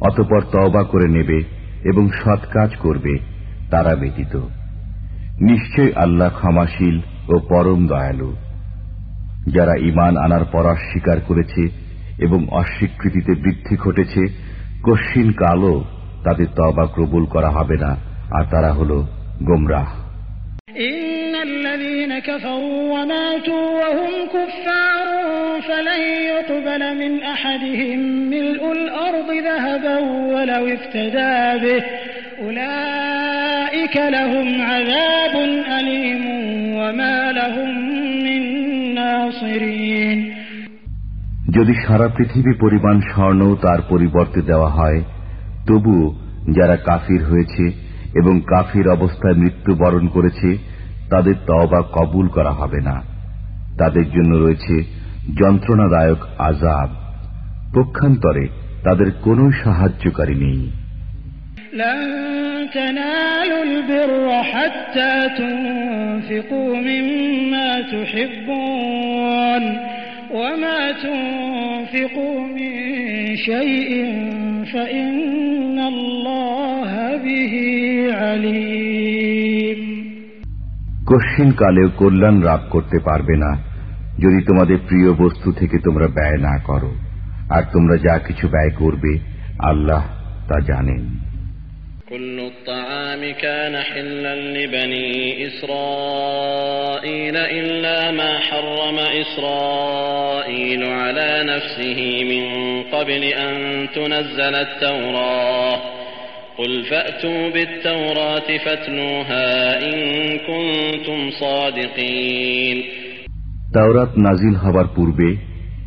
অতপর তওবা করে নেবে এবং সৎ কাজ করবে, তারা ব্যতীত। নিশ্চয় আল্লাহ ক্ষমাশীল ও পরম দয়ালু। যারা ইমান আনার পর অস্বীকার করেছে এবং অস্বীকৃতিতে বৃদ্ধি ঘটেছে কশিন কালও তাদের তবা কবুল করা হবে না, আর তারা হল গোমরাহ। إن الذين كفروا وماتوا وهم كفار فلن يقبل من أحدهم ملء الأرض ذهبا ولو افتدى به أولئك لهم عذاب أليم وما لهم من ناصرين যদি সারা পৃথিবী পরিমাণ স্বর্ণ তার পরিবর্তে দেওয়া হয় তবু যারা কাফির হয়েছে এবং কাফির অবস্থায় মৃত্যুবরণ করেছে তাদের তওবা কবুল করা হবে না তাদের জন্য রয়েছে যন্ত্রণাদায়ক আজাব পক্ষান্তরে তাদের কোনো সাহায্যকারী নেই لن تنالوا البر حتى تنفقوا مما تحبون وما تنفقوا من شيء فإن الله به عليم কশিন কালেও কল্যাণ লাভ করতে পারবে না যদি তোমাদের প্রিয় বস্তু থেকে তোমরা ব্যয় না করো আর তোমরা যা কিছু ব্যয় করবে আল্লাহ তা জানেন كل الطعام كان حلا لبني إسرائيل إلا ما حرم إسرائيل على نفسه من قبل أن تنزل التوراة قل فأتوا بالتوراة فاتلوها إن كنتم صادقين তাওরাত নাজিল হবার পূর্বে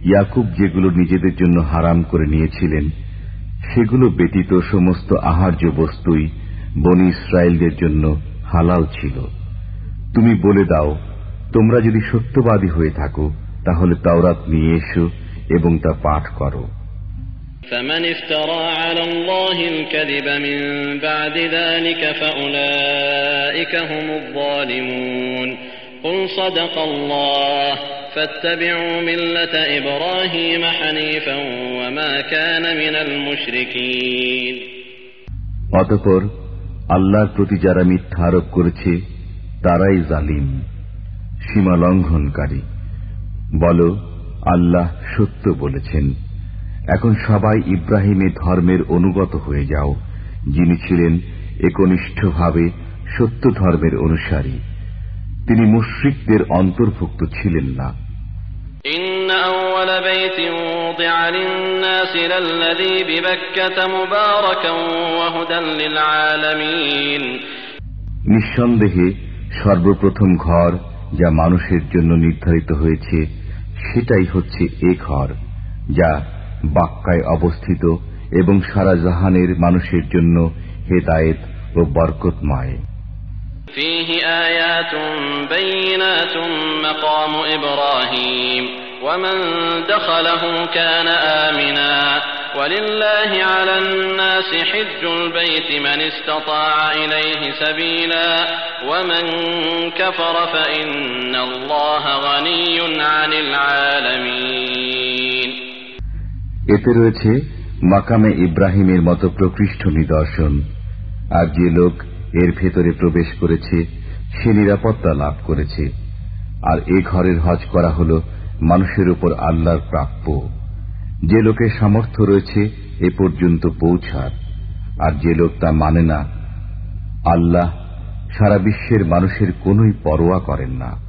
ইয়াকুব যেগুলো নিজেদের জন্য হারাম করে নিয়েছিলেন সেগুলো ব্যতীত সমস্ত আহার্য বস্তুই বনি ইসরায়েলদের জন্য হালাল ছিল তুমি বলে দাও তোমরা যদি সত্যবাদী হয়ে থাকো তাহলে তাওরাত নিয়ে এসো এবং তা পাঠ করো فمن افترى على الله الكذب من بعد ذلك فأولئك هم الظالمون قل صدق الله فاتبعوا ملة إبراهيم حنيفا وما كان من المشركين অতপর আল্লাহর প্রতি যারা মিথ্যা আরোপ করেছে তারাই জালিম সীমা লঙ্ঘনকারী বল আল্লাহ সত্য বলেছেন এখন সবাই ইব্রাহিমের ধর্মের অনুগত হয়ে যাও যিনি ছিলেন একনিষ্ঠভাবে সত্য ধর্মের অনুসারী। তিনি মুশ্রিকদের অন্তর্ভুক্ত ছিলেন না। নিঃসন্দেহে সর্বপ্রথম ঘর যা মানুষের জন্য নির্ধারিত হয়েছে সেটাই হচ্ছে এ ঘর যা বাক্কায় অবস্থিত এবং সারা জাহানের মানুষের জন্য হেদায়েত ও বরকতময় فيه آيات بينات مقام إبراهيم ومن دخله كان آمنا ولله على الناس حج البيت من استطاع إليه سبيلا ومن كفر فإن الله غني عن العالمين এতে রয়েছে মাকামে ইব্রাহিমের মতো প্রকৃষ্ট নিদর্শন, আর যে লোক এর ভেতরে প্রবেশ করেছে, সে নিরাপত্তা লাভ করেছে। আর এ ঘরের হজ করা হল মানুষের উপর আল্লাহর প্রাপ্য। যে লোকের সামর্থ্য রয়েছে, এ পর্যন্ত পৌঁছার। আর যে লোক তা মানে না, আল্লাহ সারা বিশ্বের মানুষের কোনই পরোয়া করেন না।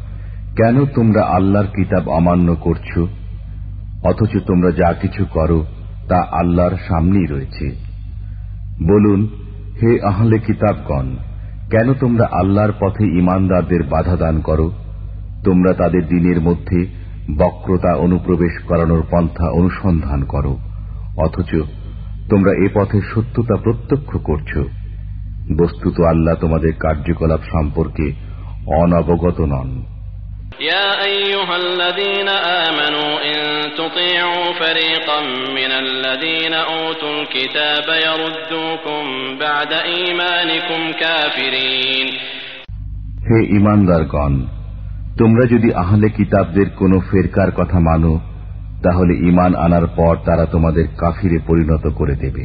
কেন তোমরা আল্লাহর কিতাব অমান্য করছ? অথচ তোমরা যা কিছু করো, তা আল্লাহর সামনেই রয়েছে। বলুন, হে আহলে কিতাবগণ, কেন তোমরা আল্লাহর পথে ইমানদারদের বাধা দান করো? তোমরা তাদের দিনের মধ্যে বক্রতা অনুপ্রবেশ করানোর পন্থা অনুসন্ধান করো। অথচ তোমরা এ পথে সত্যতা প্রত্যক্ষ করছ। বস্তুত আল্লাহ তোমাদের কার্যকলাপ সম্পর্কে অনবগত নন। يا أيها الذين آمنوا إن تطيعوا فريقا من الذين أوتوا الكتاب يردوكم بعد إيمانكم كافرين হে ইমানদারগণ তোমরা যদি আহলে কিতাবদের কোনো ফেরকার কথা মানো তাহলে ইমান আনার পর তারা তোমাদের কাফিরে পরিণত করে দেবে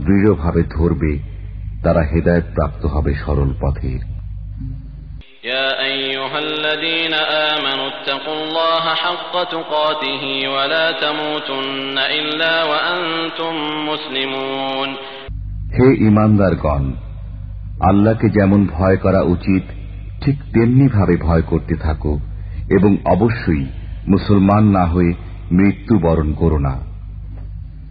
দৃঢ়ভাবে ধরবে তারা হেদায়ত প্রাপ্ত হবে সরল পথের يا أيها الذين آمنوا اتقوا الله حق تقاته ولا تموتن إلا وأنتم مسلمون হে ইমানদারগণ আল্লাহকে যেমন ভয় করা উচিত ঠিক তেমনি ভাবে ভয় করতে থাকো এবং অবশ্যই মুসলমান না হয়ে মৃত্যু বরণ করো না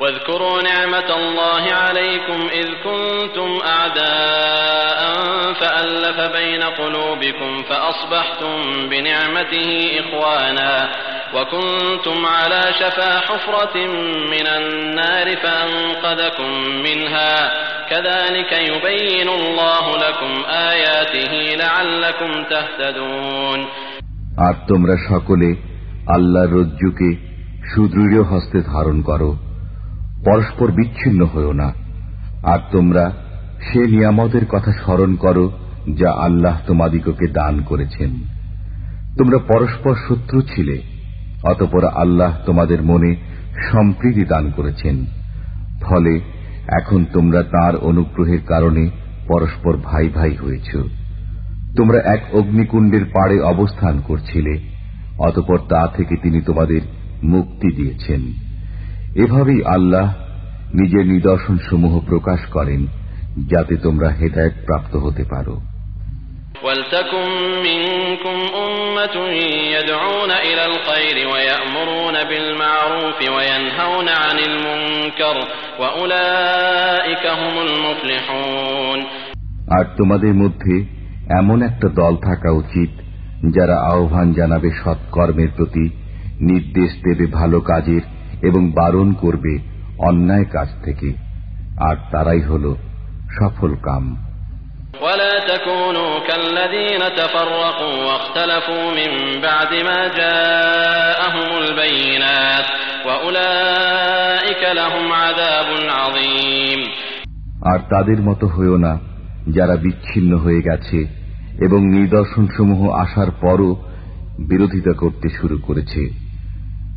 واذكروا نعمة الله عليكم إذ كنتم أعداء فألف بين قلوبكم فأصبحتم بنعمته إخوانا وكنتم على شفا حفرة من النار فأنقذكم منها كذلك يبين الله لكم آياته لعلكم تهتدون আর তোমরা সকলে আল্লাহর রজ্জুকে সুদৃঢ় হস্তে ধারণ করো পরস্পর বিচ্ছিন্ন হও না। আর তোমরা সে নিয়ামতের কথা স্মরণ করো, যা আল্লাহ তোমাদিগকে দান করেছেন। তোমরা পরস্পর শত্রু ছিলে, অতপর আল্লাহ তোমাদের মনে সম্প্রীতি দান করেছেন। ফলে এখন তোমরা তার অনুগ্রহের কারণে পরস্পর ভাই ভাই হয়েছ। তোমরা এক অগ্নিকুণ্ডের পাড়ে অবস্থান করছিলে, অতপর তা থেকে তিনি তোমাদের মুক্তি দিয়েছেন। এভাবেই আল্লাহ নিজের নিদর্শনসমূহ প্রকাশ করেন যাতে তোমরা হেদায়ত প্রাপ্ত হতে পারো। আর তোমাদের মধ্যে এমন একটা দল থাকা উচিত যারা আহ্বান জানাবে সৎকর্মের প্রতি নির্দেশ দেবে ভালো কাজের এবং বারণ করবে অন্যায় কাজ থেকে আর তারাই হল সফল কাম ولا تكونوا كالذين تفرقوا واختلفوا من بعد ما جاءهم البينات وأولئك لهم عذاب عظيم আর তাদের মতো হয়েও না যারা বিচ্ছিন্ন হয়ে গেছে এবং নিদর্শনসমূহ আসার পরও বিরোধিতা করতে শুরু করেছে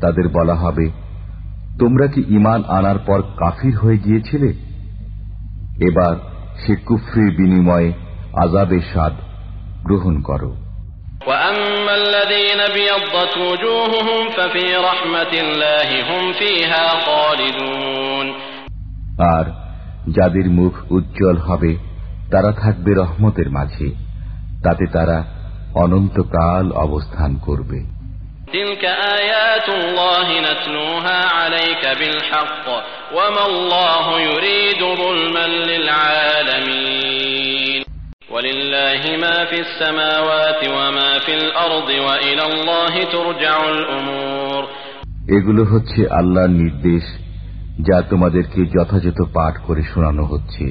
তাদের বলা হবে তোমরা কি ইমান আনার পর কাফির হয়ে গিয়েছিলে? এবার সে কুফরির বিনিময়ে আজাবে স্বাদ গ্রহণ কর। আর যাদের মুখ উজ্জ্বল হবে তারা থাকবে রহমতের মাঝে তাতে তারা অনন্তকাল অবস্থান করবে। تلك آيات الله نتلوها عليك بالحق وما الله يريد ظلما للعالمين ولله ما في السماوات وما في الأرض وإلى الله ترجع الأمور এগুলো হচ্ছে আল্লাহর নির্দেশ যা তোমাদেরকে যথাযথ পাঠ করে শোনানো হচ্ছে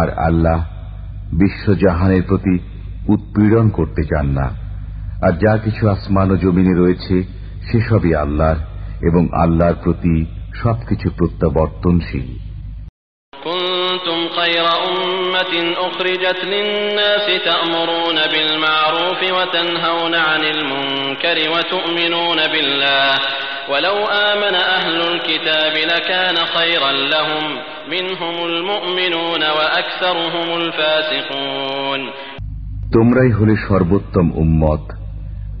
আর আল্লাহ বিশ্বজাহানের প্রতি উৎপীড়ন করতে চান না আর যা কিছু আসমান ও জমিনে রয়েছে সেসবই আল্লাহর এবং আল্লাহর প্রতি সবকিছু প্রত্যাবর্তনশীল كنتم خير أمة أخرجت للناس تأمرون بالمعروف وتنهون عن المنكر وتؤمنون بالله ولو آمن أهل الكتاب لكان خيرا لهم منهم المؤمنون وأكثرهم الفاسقون তোমরাই হলে সর্বোত্তম উম্মত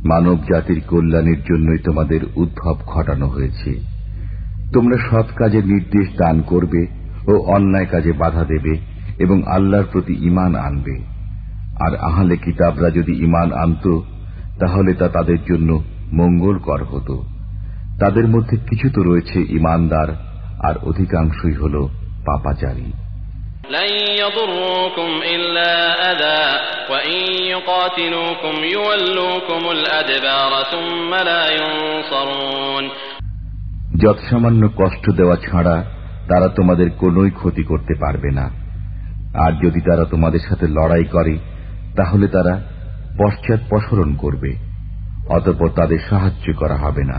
মানব জাতির কল্যাণের জন্যই তোমাদের উদ্ভব ঘটানো হয়েছে। তোমরা সৎ কাজের নির্দেশ দান করবে ও অন্যায় কাজে বাধা দেবে এবং আল্লাহর প্রতি ইমান আনবে। আর আহলে কিতাবরা যদি ইমান আনত, তাহলে তা তাদের জন্য মঙ্গলকর হতো। তাদের মধ্যে কিছু তো রয়েছে ইমানদার আর অধিকাংশই হল পাপাচারী। لن يضروكم إلا أذى وإن يقاتلوكم يولوكم الأدبار ثم لا ينصرون যৎসামান্য কষ্ট দেওয়া ছাড়া তারা তোমাদের কোনোই ক্ষতি করতে পারবে না আর যদি তারা তোমাদের সাথে লড়াই করে তাহলে তারা পশ্চাৎপসরণ করবে অতঃপর তাদের সাহায্য করা হবে না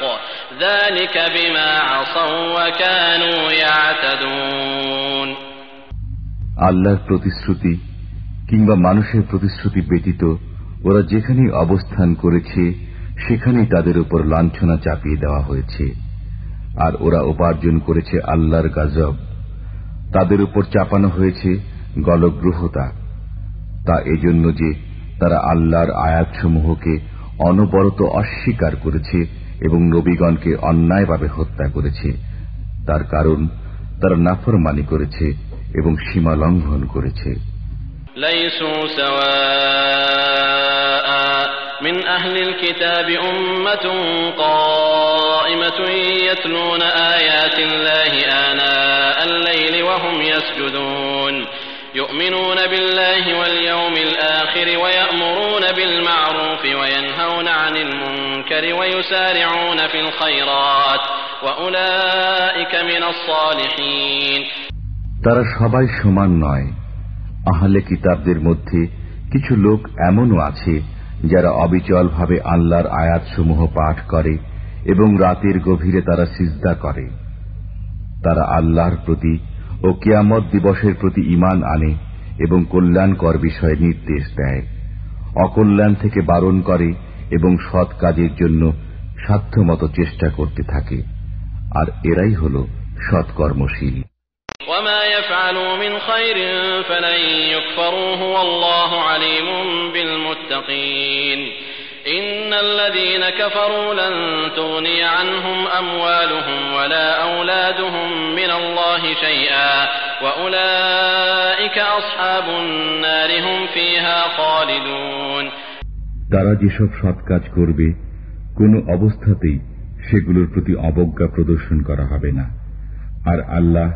আল্লাহর প্রতিশ্রুতি কিংবা মানুষের প্রতিশ্রুতি ব্যতীত ওরা যেখানেই অবস্থান করেছে, সেখানেই তাদের উপর লাঞ্ছনা চাপিয়ে দেওয়া হয়েছে। আর ওরা উপার্জন করেছে আল্লাহর গাজব। তাদের উপর চাপানো হয়েছে গলগ্রহতা। তা এজন্য যে তারা আল্লাহর আয়াতসমূহকে অনবরত অস্বীকার করেছে এবং নবীগণকে অন্যায়ভাবে হত্যা করেছে তার কারণ তারা নাফরমানি করেছে এবং সীমা লঙ্ঘন করেছে ليسوا سواء من أهل الكتاب أمة قائمة يتلون آيات الله آناء الليل وهم يسجدون يؤمنون بالله واليوم الآخر ويأمرون بالمعروف وينهون عن المنكر ويسارعون في الخيرات وأولئك من الصالحين তারা সবাই সমান নয় আহলে কিতাবদের মধ্যে কিছু লোক এমনও আছে যারা অবিচলভাবে আল্লাহর আয়াতসমূহ পাঠ করে এবং রাতের গভীরে তারা সিজদা করে তারা আল্লাহর প্রতি ও কিয়ামত দিবসের প্রতি ইমান আনে এবং কল্যাণকর বিষয়ে নির্দেশ দেয় অকল্যাণ থেকে বারণ করে এবং সৎ কাজের জন্য সাধ্যমতো চেষ্টা করতে থাকে আর এরাই হল সৎকর্মশীল وما يفعلوا من خير فلن يكفروه والله عليم بالمتقين إن الذين كفروا لن تغني عنهم أموالهم ولا أولادهم من الله شيئا وأولئك أصحاب النار هم فيها خالدون তারা যেসব সৎ কাজ করবে কোনো অবস্থাতেই সেগুলোর প্রতি অবজ্ঞা প্রদর্শন করা হবে না আর আল্লাহ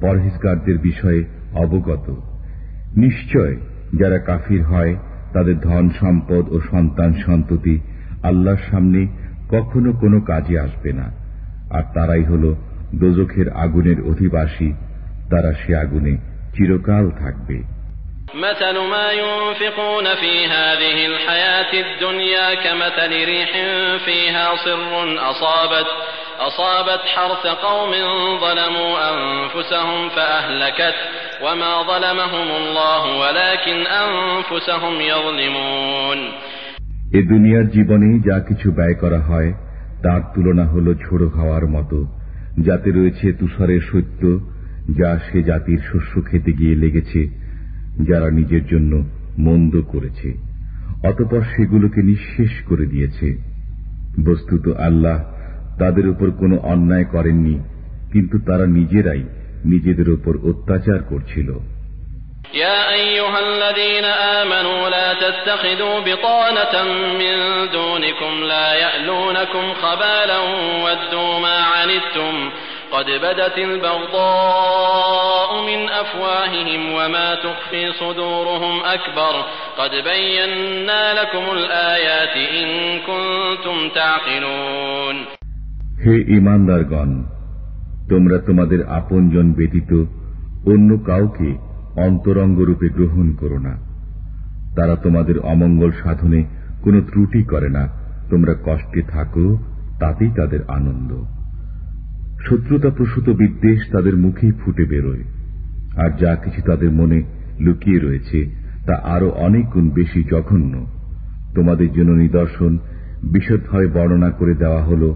পরহেজগারদের বিষয়ে অবগত নিশ্চয় যারা কাফির হয় তাদের ধন সম্পদ ও সন্তান সন্ততি আল্লাহর সামনে কখনো কোনো কাজে আসবে না আর তারাই হল দোজখের আগুনের অধিবাসী তারা সে আগুনে চিরকাল থাকবে مثل ما ينفقون في هذه الحياة الدنيا كمثل ريح فيها صر أصابت أصابت حرث قوم ظلموا أنفسهم فأهلكت وما ظلمهم الله ولكن أنفسهم يظلمون এ দুনিয়ার জীবনে যা কিছু ব্যয় করা হয় তার তুলনা হল ঝোড়ো হাওয়ার মতো যাতে রয়েছে তুষারের সত্য যা সে জাতির শস্য খেতে গিয়ে লেগেছে যারা নিজের জন্য মন্দ করেছে অতপর সেগুলোকে নিঃশেষ করে দিয়েছে বস্তুত আল্লাহ তাদের উপর কোনো অন্যায় করেননি কিন্তু তারা নিজেরাই নিজেদের উপর অত্যাচার করছিল يا أيها الذين آمنوا لا تتخذوا بطانة من دونكم لا يألونكم خبالا ودوا ما عنتم قد بدت البغضاء من أفواههم وما تخفي صدورهم أكبر قد بينا لكم الآيات إن كنتم تعقلون হে ইমানদারগণ তোমরা তোমাদের আপনজন ব্যতীত অন্য কাউকে অন্তরঙ্গরূপে গ্রহণ করো না। তারা তোমাদের অমঙ্গল সাধনে কোনো ত্রুটি করে না। তোমরা কষ্টে থাকো, তাতেই তাদের আনন্দ। শত্রুতা প্রসূত বিদ্বেষ তাদের মুখেই ফুটে বেরোয়। আর যা কিছু তাদের মনে লুকিয়ে রয়েছে, তা আরও অনেক গুণ বেশি জঘন্য। তোমাদের জন্য নিদর্শন বিশদভাবে বর্ণনা করে দেওয়া হল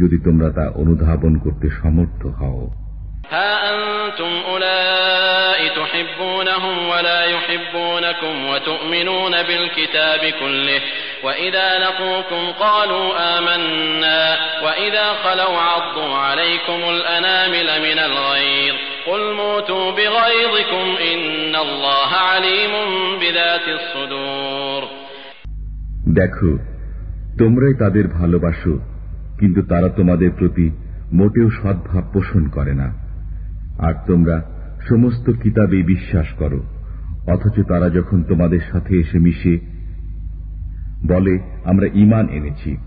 যদি তোমরা তা অনুধাবন করতে সমর্থ হও ها أنتم أولئك تحبونهم ولا يحبونكم وتؤمنون بالكتاب كله وإذا لقوكم قالوا آمنا وإذا خلوا عضوا عليكم الأنامل من الغيظ قل موتوا بغيظكم إن الله عليم بذات الصدور দেখো তোমরাই তাদের ভালোবাসো কিন্তু তারা তোমাদের প্রতি মোটেও সদ্ভাব পোষণ করে না। আর তোমরা সমস্ত কিতাবে বিশ্বাস করো, অথচ তারা যখন তোমাদের সাথে এসে মিশে, বলে, আমরা ইমান এনেছি।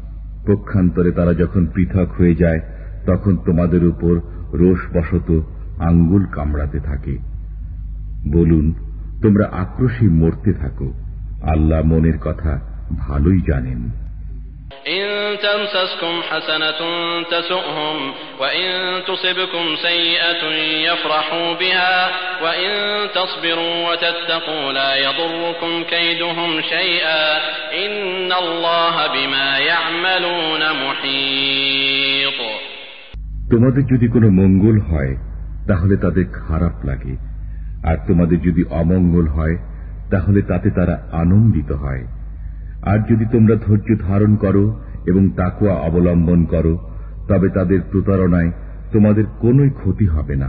পক্ষান্তরে তারা যখন পৃথক হয়ে যায়, তখন তোমাদের উপর রোষবশত আঙ্গুল কামড়াতে থাকে। বলুন, তোমরা আক্রোশী মরতে থাকো। আল্লাহ মনের কথা ভালোই জানেন। إن تمسسكم حسنة تسؤهم وإن تصبكم سيئة يفرحوا بها وإن تصبروا وتتقوا لا يضركم كيدهم شيئا إن الله بما يعملون محيط তোমাদের যদি কোনো মঙ্গল হয় তাহলে তাদের খারাপ লাগে আর তোমাদের যদি অমঙ্গল হয় তাহলে তাতে তারা আনন্দিত হয় আর যদি তোমরা ধৈর্য ধারণ করো এবং তাকুয়া অবলম্বন করো তবে তাদের প্রতারণায় তোমাদের কোন ক্ষতি হবে না।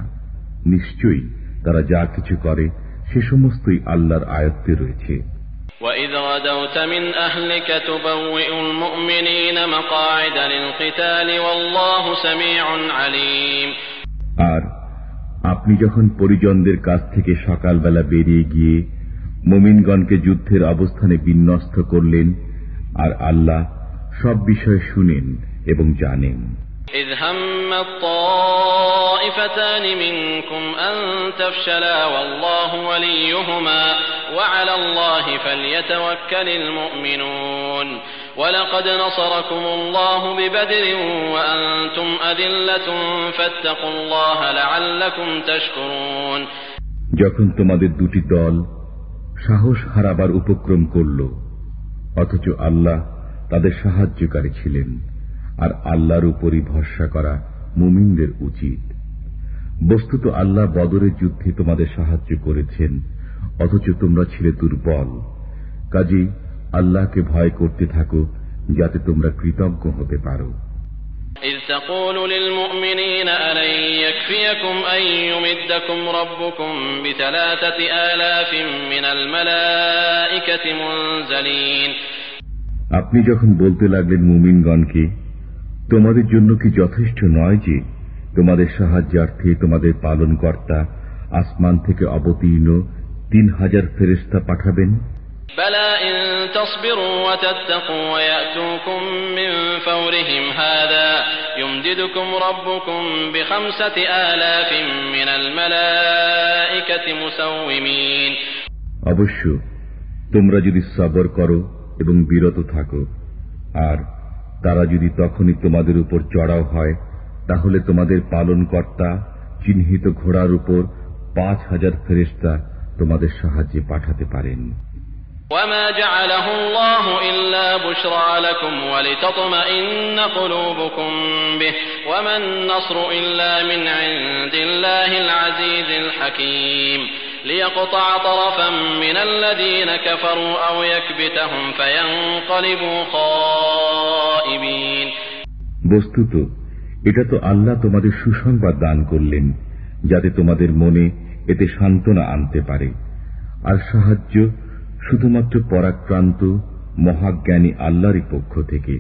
নিশ্চয়ই তারা যা কিছু করে সে সমস্তই আল্লাহর আয়ত্তে রয়েছে। আর আপনি যখন পরিজনদের কাছ থেকে সকালবেলা বেরিয়ে গিয়ে মোমিনগণকে যুদ্ধের অবস্থানে বিন্যস্ত করলেন আর আল্লাহ সব বিষয়ে শুনেন এবং জানেন إذ هم الطائفتان منكم أن تفشلا والله وليهما وعلى الله فليتوكل المؤمنون ولقد نصركم الله ببدر وأنتم أذلة فاتقوا الله لعلكم تشكرون যখন তোমাদের দুটি দল সাহস হারাবার উপক্রম করল, অথচ আল্লাহ তাদের সাহায্যকারী ছিলেন, আর আল্লাহর উপরই ভরসা করা মুমিনদের উচিত। বস্তুত আল্লাহ বদরের যুদ্ধে তোমাদের সাহায্য করেছেন, অথচ তোমরা ছিলে দুর্বল। কাজেই আল্লাহকে ভয় করতে থাকো, যাতে তোমরা কৃতজ্ঞ হতে পারো। إذ تقول للمؤمنين ألن يكفيكم أن يمدكم ربكم بثلاثة آلاف من الملائكة منزلين আপনি যখন বলতে লাগলেন মুমিনগণকে তোমাদের জন্য কি যথেষ্ট নয় যে তোমাদের সাহায্যার্থে তোমাদের পালনকর্তা আসমান থেকে অবতীর্ণ তিন হাজার ফেরেস্তা পাঠাবেন بلى إن تصبروا وتتقوا ويأتوكم من فورهم هذا يمددكم ربكم بخمسة آلاف من الملائكة مسومين অবশ্য তোমরা যদি সবর করো এবং বিরত থাকো আর তারা যদি তখনই তোমাদের উপর চড়াও হয় তাহলে তোমাদের পালনকর্তা চিহ্নিত ঘোড়ার উপর পাঁচ হাজার ফেরেস্তা তোমাদের সাহায্যে পাঠাতে পারেন وما جعله الله إلا بشرى لكم ولتطمئن قلوبكم به وما النصر إلا من عند الله العزيز الحكيم ليقطع طرفا من الذين كفروا أو يكبتهم فينقلبوا خائبين বস্তুত এটা তো আল্লাহ তোমাদের সুসংবাদ দান করলেন যাতে তোমাদের মনে এতে সান্ত্বনা আনতে পারে আর সাহায্য শুধুমাত্র পরাক্রান্ত, মহাজ্ঞানী আল্লাহরই পক্ষ থেকে,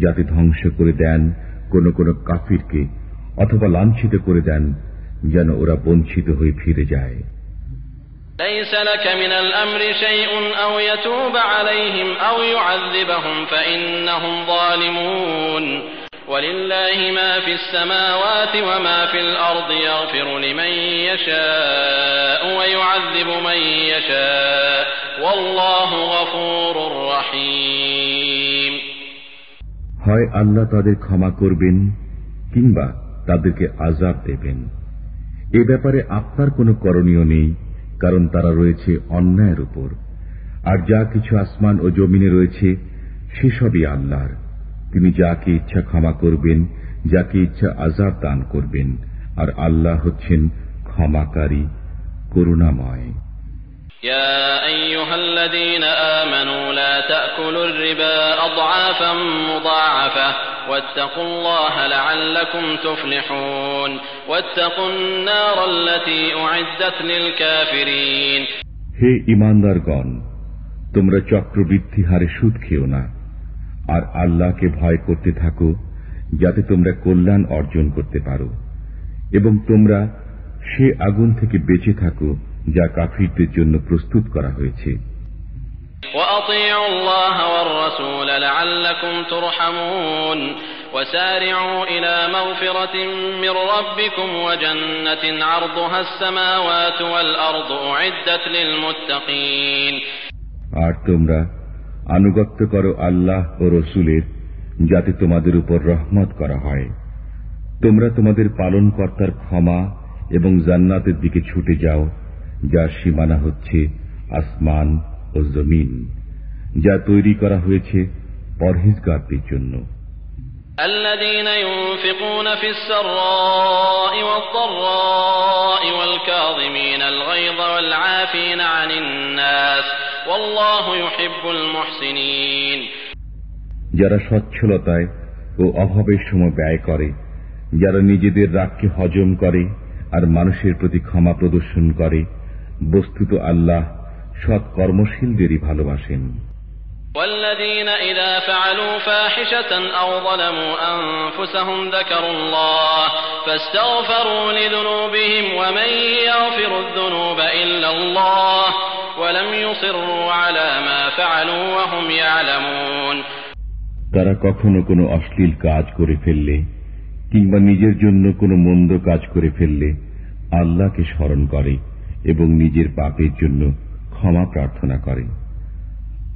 যাতে ধ্বংস করে দেন কোন কোন কাফিরকে, অথবা লাঞ্ছিত করে দেন, যেন ওরা বঞ্চিত হয়ে ফিরে যায়। ليس لك من الأمر شيء أو يتوب عليهم أو يعذبهم فإنهم ظالمون ولله ما في السماوات وما في الأرض يغفر لمن يشاء ويعذب من يشاء والله غفور رحيم হয় আল্লাহ তাদের ক্ষমা করবেন কিংবা তাদেরকে আজাব দেবেন এ ব্যাপারে আপনার কোনো করণীয় নেই কারণ তারা রয়েছে অন্যায়ের উপর আর যা কিছু আসমান ও জমিনে রয়েছে সেসবই আল্লাহর তিনি যাকে ইচ্ছা ক্ষমা করবেন যাকে ইচ্ছা আজাব দান করবেন আর আল্লাহ হচ্ছেন ক্ষমাকারী করুণাময় يا أيها الذين آمنوا لا تأكلوا الربا أضعافا مضاعفة واتقوا الله لعلكم تفلحون واتقوا النار التي أعدت للكافرين হে ইমানদারগণ তোমরা চক্রবৃদ্ধি হারে সুদ খেও না আর আল্লাহকে ভয় করতে থাকো যাতে তোমরা কল্যাণ অর্জন করতে পারো এবং তোমরা সে আগুন থেকে বেঁচে থাকো যা কাফিরদের জন্য প্রস্তুত করা হয়েছে وأطيعوا الله والرسول لعلكم ترحمون وسارعوا إلى مغفرة من ربكم وجنة عرضها السماوات والأرض أعدت للمتقين আর তোমরা আনুগত্য করো আল্লাহ ও রসুলের যাতে তোমাদের উপর রহমত করা হয় তোমরা তোমাদের পালনকর্তার ক্ষমা এবং জান্নাতের দিকে ছুটে যাও যার সীমানা হচ্ছে আসমান ও জমিন যা তৈরি করা হয়েছে পরহেজগারদের জন্য الذين ينفقون في السراء والضراء والكاظمين الغيظ والعافين عن الناس والله يحب المحسنين যারা সচ্ছলতায় ও অভাবের সময় ব্যয় করে, যারা নিজেদের রাগকে হজম করে আর মানুষের প্রতি ক্ষমা প্রদর্শন করে, বস্তুত আল্লাহ সৎ কর্মশীলদেরই ভালোবাসেন। والذين إذا فعلوا فاحشة أو ظلموا أنفسهم ذكروا الله فاستغفروا لذنوبهم ومن يغفر الذنوب إلا الله ولم يصروا على ما فعلوا وهم يعلمون তারা কখনো কোনো অশ্লীল কাজ করে ফেললে কিংবা নিজের জন্য কোনো মন্দ কাজ করে ফেললে আল্লাহকে স্মরণ করে এবং নিজের পাপের জন্য ক্ষমা প্রার্থনা করে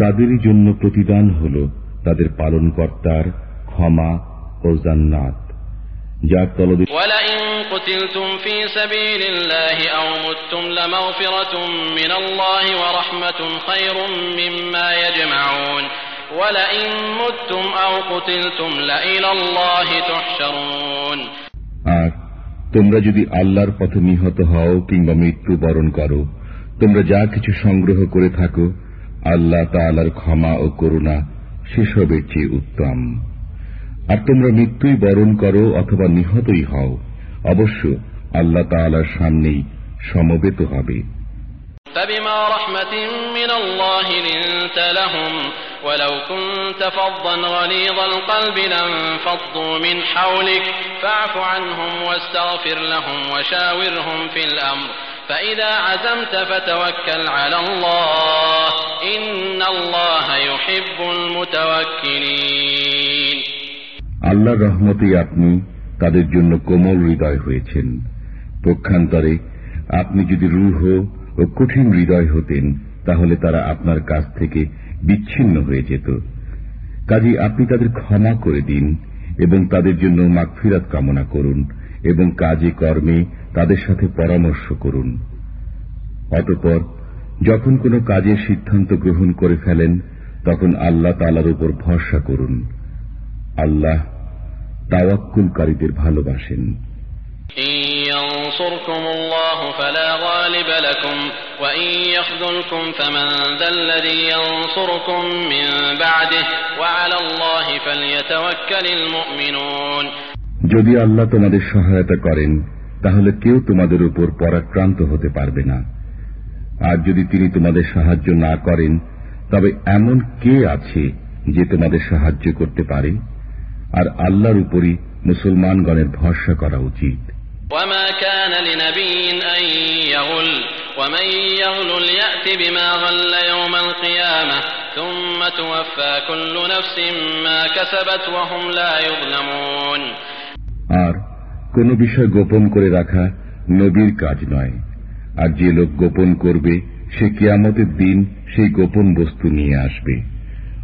তাদেরই জন্য প্রতিদান হল তাদের পালনকর্তার ক্ষমা ও জান্নাত। যার তলদেশ আর তোমরা যদি আল্লাহর পথে নিহত হও কিংবা মৃত্যু বরণ করো তোমরা যা কিছু সংগ্রহ করে থাকো আল্লাহ তালার ক্ষমা ও করুণা সেসবের চেয়ে উত্তম আর তোমরা মৃত্যুই বরণ করো অথবা নিহতই হও অবশ্য আল্লাহ তালার সামনেই সমবেত হবে فبما رحمة من الله لنت لهم ولو كنت فظا غليظ القلب لانفضوا من حولك فاعف عنهم واستغفر لهم وشاورهم في الأمر فإذا عزمت فتوكل على الله إن الله يحب المتوكلين আল্লাহর রহমতেই আপনি তাদের জন্য কোমল হৃদয় হয়েছেন পক্ষান্তরে আপনি যদি রূঢ় ও কঠিন হৃদয় হতেন তাহলে তারা আপনার কাছ থেকে বিচ্ছিন্ন হয়ে যেত কাজে আপনি তাদের ক্ষমা করে দিন এবং তাদের জন্য মাগফিরাত কামনা করুন এবং কাজে কর্মে তাদের সাথে পরামর্শ করুন। অতপর যখন কোনো কাজের সিদ্ধান্ত গ্রহণ করে ফেলেন তখন আল্লাহ তালার উপর ভরসা করুন। আল্লাহ তাওয়াক্কুলকারীদের ভালোবাসেন। যদি আল্লাহ তোমাদের সহায়তা করেন তাহলে কেউ তোমাদের উপর পরাক্রান্ত হতে পারবে না। আর যদি তিনি তোমাদের সাহায্য না করেন তবে এমন কে আছে যে তোমাদের সাহায্য করতে পারে? আর আল্লাহর উপরই মুসলমানগণের ভরসা করা উচিত। আর কোন বিষয় গোপন করে রাখা নবীর কাজ নয়। আর যে লোক গোপন করবে, সে কিয়ামতের দিন সেই গোপন বস্তু নিয়ে আসবে।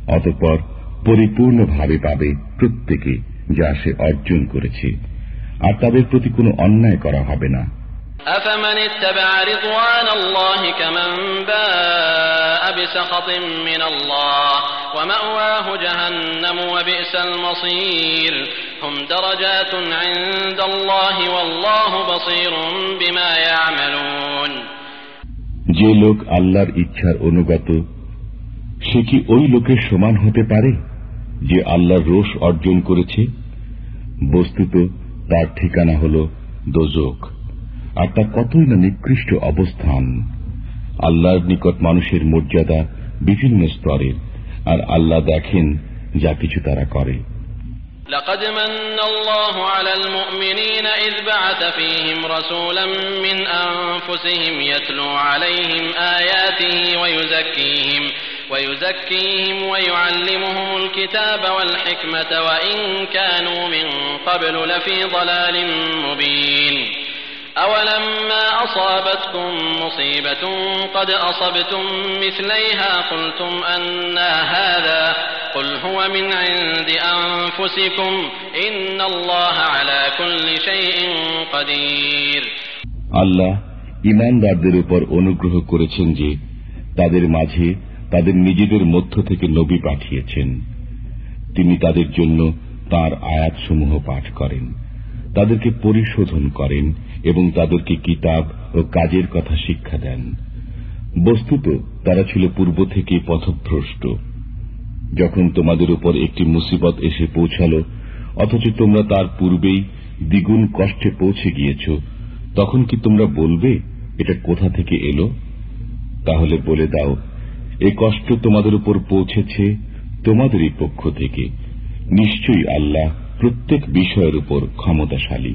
অতঃপর পরিপূর্ণভাবে পাবে প্রত্যেকে যা সে অর্জন করেছে। আর তাদের প্রতি কোনো অন্যায় করা হবে না। أفمن اتبع رضوان الله كمن باء بسخط من الله ومأواه جهنم وبئس المصير هم درجات عند الله والله بصير بما يعملون যে লোক আল্লাহর ইচ্ছার অনুগত সে কি ওই লোকের সমান হতে পারে যে আল্লাহর রোষ অর্জন করেছে বস্তুত তার ঠিকানা হল দোজক আর তা কতই না নিকৃষ্ট অবস্থান আল্লাহর নিকট মানুষের মর্যাদা বিভিন্ন স্তরের আর আল্লাহ দেখেন যা কিছু তারা করে لقد من الله على المؤمنين إذ بعث فيهم رسولا من أنفسهم يتلو عليهم آياته ويزكيهم ويزكيهم ويعلمهم الكتاب والحكمة وإن كانوا من قبل لفي ضلال مبين أولما أصابتكم مصيبة قد أصبتم مثليها قلتم أنا هذا قل هو من عند أنفسكم إن الله على كل شيء قدير আল্লাহ ইমানদারদের উপর অনুগ্রহ করেছেন যে তাদের মাঝে তাদের নিজেদের মধ্য থেকে নবী পাঠিয়েছেন তিনি তাদের জন্য তার আয়াতসমূহ পাঠ করেন তাদেরকে পরিশোধন করেন এবং তাদেরকে কিতাব ও কাজের কথা শিক্ষা দেন। বস্তুত তারা ছিল পূর্ব থেকে পথভ্রষ্ট। যখন তোমাদের উপর একটি মুসিবত এসে পৌঁছাল, অথচ তোমরা তার পূর্বেই দ্বিগুণ কষ্টে পৌঁছে গিয়েছ, তখন কি তোমরা বলবে, এটা কোথা থেকে এলো? তাহলে বলে দাও, এ কষ্ট তোমাদের উপর পৌঁছেছে তোমাদেরই পক্ষ থেকে। নিশ্চয়ই আল্লাহ প্রত্যেক বিষয়ের উপর ক্ষমতাশালী।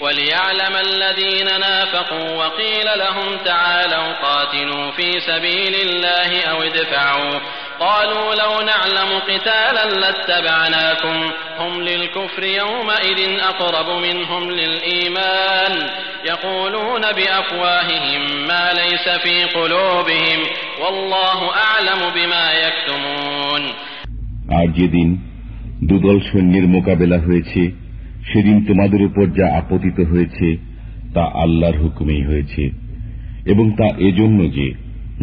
وليعلم الذين نافقوا وقيل لهم تعالوا قاتلوا في سبيل الله أو ادفعوا قالوا لو نعلم قتالا لاتبعناكم هم للكفر يومئذ أقرب منهم للإيمان يقولون بأفواههم ما ليس في قلوبهم والله أعلم بما يكتمون আর যেদিন দুদল সৈন্যের মোকাবেলা হয়েছে সেদিন তোমাদের উপর যা আপতিত হয়েছে, তা আল্লাহর হুকুমেই হয়েছে, এবং তা এজন্য যে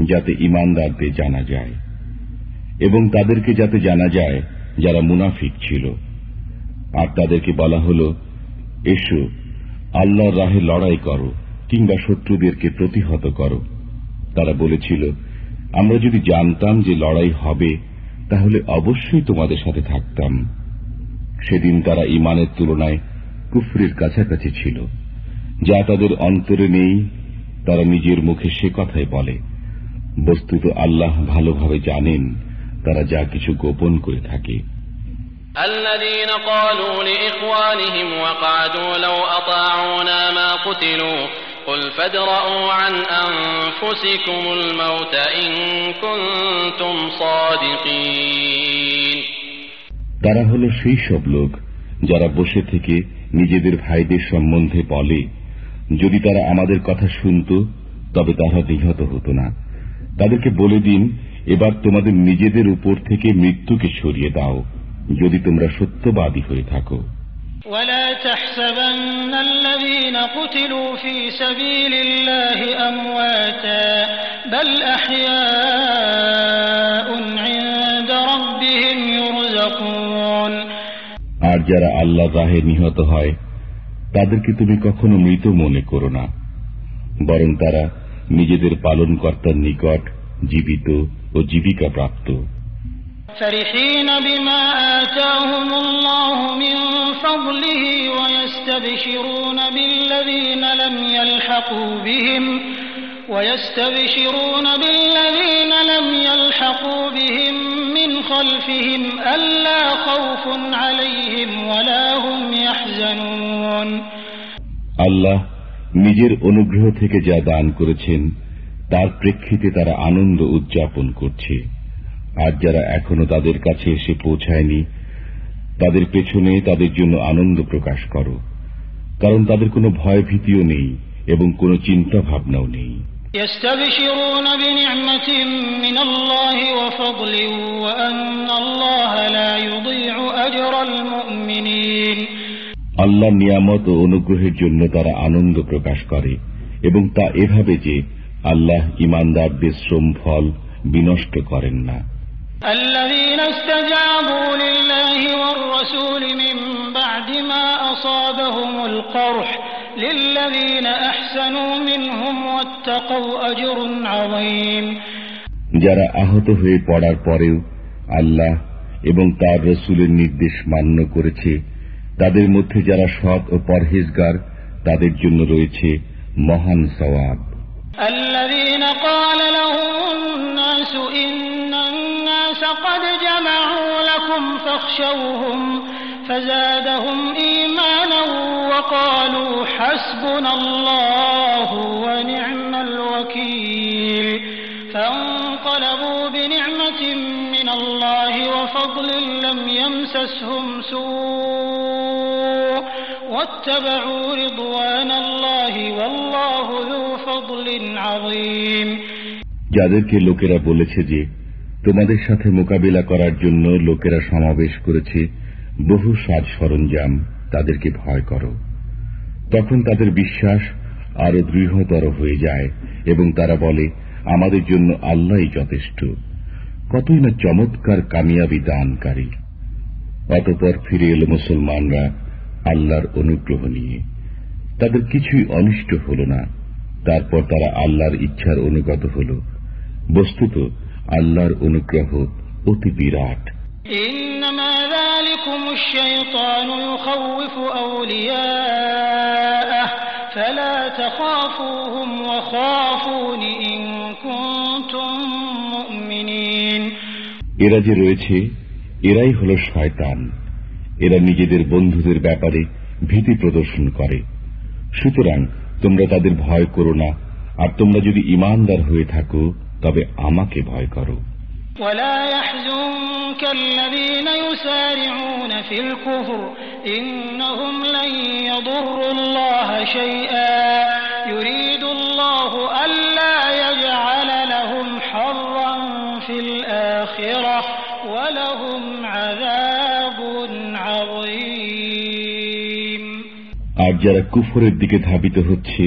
যাতে ইমানদারদের জানা যায়, এবং তাদেরকে যাতে জানা যায় যারা মুনাফিক ছিল। আর তাদেরকে বলা হল, এসো, আল্লাহর রাহে লড়াই করো, কিংবা শত্রুদেরকে প্রতিহত করো। তারা বলেছিল, আমরা যদি জানতাম যে লড়াই হবে, তাহলে অবশ্যই তোমাদের সাথে থাকতাম। সেদিন তারা ইমানের তুলনায় কুফরির কাছাকাছি ছিল যা তাদের অন্তরে নেই তারা নিজের মুখে সে কথাই বলে বস্তুত আল্লাহ ভালোভাবে জানেন তারা যা কিছু গোপন করে থাকে الذين قالوا لإخوانهم وقعدوا لو أطاعونا ما قتلوا قل فادرءوا عن أنفسكم الموت إن كنتم صادقين তারা হল সেই সব লোক যারা বসে থেকে নিজেদের ভাইদের সম্বন্ধে বলে যদি তারা আমাদের কথা শুনত তবে তারা নিহত হতো না তাদেরকে বলে দিন এবার তোমাদের নিজেদের উপর থেকে মৃত্যুকে সরিয়ে দাও যদি তোমরা সত্যবাদী হয়ে থাকো ولا تحسبن الذين قتلوا في سبيل الله أمواتا بل أحياء عند ربهم يرزقون আর যারা আল্লাহ রাহে নিহত হয় তাদেরকে তুমি কখনো মৃত মনে করো না বরং তারা নিজেদের পালনকর্তার নিকট জীবিত ও জীবিকা প্রাপ্ত فرحين بما آتاهم الله من فضله ويستبشرون بالذين لم يلحقوا بهم ويستبشرون بالذين لم يلحقوا بهم من خلفهم ألا خوف عليهم ولا هم يحزنون আল্লাহ নিজের অনুগ্রহ থেকে যা দান করেছেন তার প্রেক্ষিতে তারা আনন্দ উদযাপন করছে আর যারা এখনো তাদের কাছে এসে পৌঁছায়নি তাদের পেছনে তাদের জন্য আনন্দ প্রকাশ করো কারণ তাদের কোনো ভয় ভীতিও নেই এবং কোনো চিন্তা ভাবনাও নেই يستبشرون بنعمة من الله وفضل وأن الله لا يضيع أجر المؤمنين আল্লাহ নিয়ামত ও অনুগ্রহের জন্য তারা আনন্দ প্রকাশ করে এবং তা এভাবে যে আল্লাহ ইমানদারদের শ্রম ফল বিনষ্ট করেন না الذين استجابوا لله والرسول من بعد ما أصابهم القرح للذين أحسنوا منهم واتقوا أجر عظيم যারা আহত হয়ে পড়ার পরেও আল্লাহ এবং তার রসুলের নির্দেশ মান্য করেছে তাদের মধ্যে যারা সৎ ও পরহেজগার তাদের জন্য রয়েছে মহান সওয়াব الذين قال لهم الناس إن الناس قد جمعوا لكم فاخشوهم فزادهم إيمانا وقالوا حسبنا الله ونعم الوكيل فانقلبوا بنعمة من الله وفضل لم يمسسهم سوء واتبعوا رضوان الله والله ذو فضل عظيم যাদেরকে লোকেরা বলেছে যে তোমাদের সাথে মোকাবিলা করার জন্য লোকেরা সমাবেশ করেছে বহু সাজ সরঞ্জাম তাদেরকে ভয় করো। তখন তাদের বিশ্বাস আরও দৃঢ়তর হয়ে যায় এবং তারা বলে, আমাদের জন্য আল্লাহই যথেষ্ট। কতই না চমৎকার কামিয়াবি দানকারী। অতপর ফিরে এলো মুসলমানরা আল্লাহর অনুগ্রহ নিয়ে। তাদের কিছুই অনিষ্ট হল না। তারপর তারা আল্লাহর ইচ্ছার অনুগত হল। বস্তুত আল্লাহর অনুগ্রহ অতি বিরাট। إنما ذلكم الشيطان يخوف أولياءه فلا تخافوهم وخافون إن كنتم مؤمنين এরা যে রয়েছে এরাই হল শয়তান এরা নিজেদের বন্ধুদের ব্যাপারে ভীতি প্রদর্শন করে সুতরাং তোমরা তাদের ভয় করো না আর তোমরা যদি ইমানদার হয়ে থাকো তবে আমাকে ভয় করো ولا يحزنك الذين يسارعون في الكفر إنهم لن يضروا الله شيئا يريد الله ألا يجعل لهم حظا في الآخرة ولهم عذاب عظيم আর যারা কুফরের দিকে ধাবিত হচ্ছে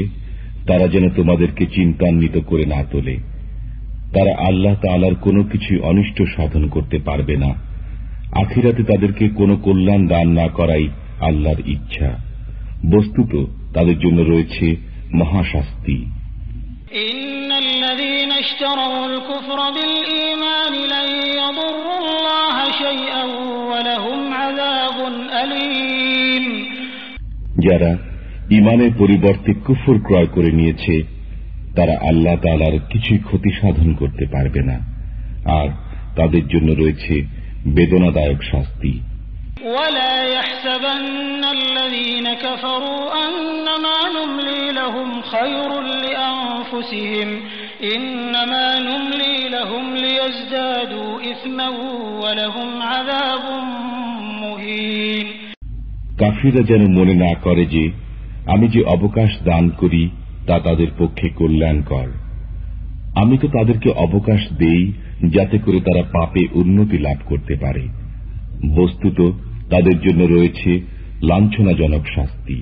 তারা যেন তোমাদেরকে চিন্তান্বিত করে না তোলে তারা আল্লাহ তালার কোনো কিছু অনিষ্ট সাধন করতে পারবে না। আখিরাতে তাদেরকে কোনো কল্যাণ দান না করাই আল্লাহর ইচ্ছা। বস্তুত তাদের জন্য রয়েছে মহাশাস্তি। যারা ইমানের পরিবর্তে কুফুর ক্রয় করে নিয়েছে তারা আল্লাহ তালার কিছুই ক্ষতি সাধন করতে পারবে না। আর তাদের জন্য রয়েছে বেদনাদায়ক শাস্তি। কাফিরা যেন মনে না করে যে আমি যে অবকাশ দান করি তা তাদের পক্ষে কল্যাণকর আমি তো তাদেরকে অবকাশ দেই যাতে করে তারা পাপে উন্নতি লাভ করতে পারে বস্তুত তাদের জন্য রয়েছে লাঞ্ছনাজনক শাস্তি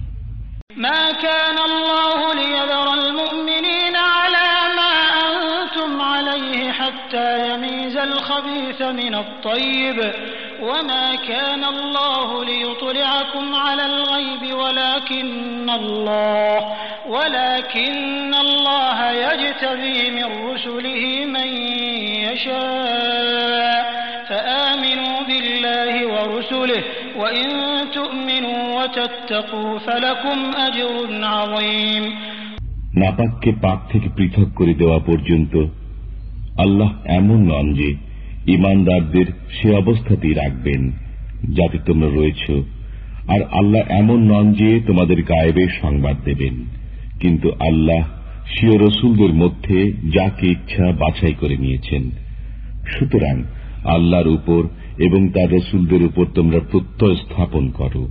ما كان الله ليذر المؤمنين على ما أنتم عليه حتى يميز الخبيث من الطيب وما كان الله ليطلعكم على الغيب ولكن الله ولكن الله يجتبي من رسله من يشاء فآمنوا بالله ورسله وإن تؤمنوا وتتقوا فلكم أجر عظيم নাপাককে পাক থেকে পৃথক করে দেওয়া পর্যন্ত আল্লাহ এমন নন যে ইমানদারদের সে অবস্থাতেই রাখবেন, যাতে তোমরা রয়েছ। আর আল্লাহ এমন নন যে তোমাদের গায়েবের সংবাদ দেবেন। কিন্তু আল্লাহ সিও রসুলদের মধ্যে যাকে ইচ্ছা বাছাই করে নিয়েছেন। সুতরাং আল্লাহর উপর এবং তার রসুলদের উপর তোমরা প্রত্যয় স্থাপন করো।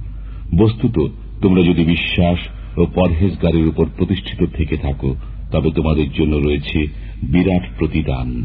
বস্তুত তোমরা যদি বিশ্বাস ও পরহেজগারের উপর প্রতিষ্ঠিত থেকে থাকো, তবে তোমাদের জন্য রয়েছে বিরাট প্রতিদান।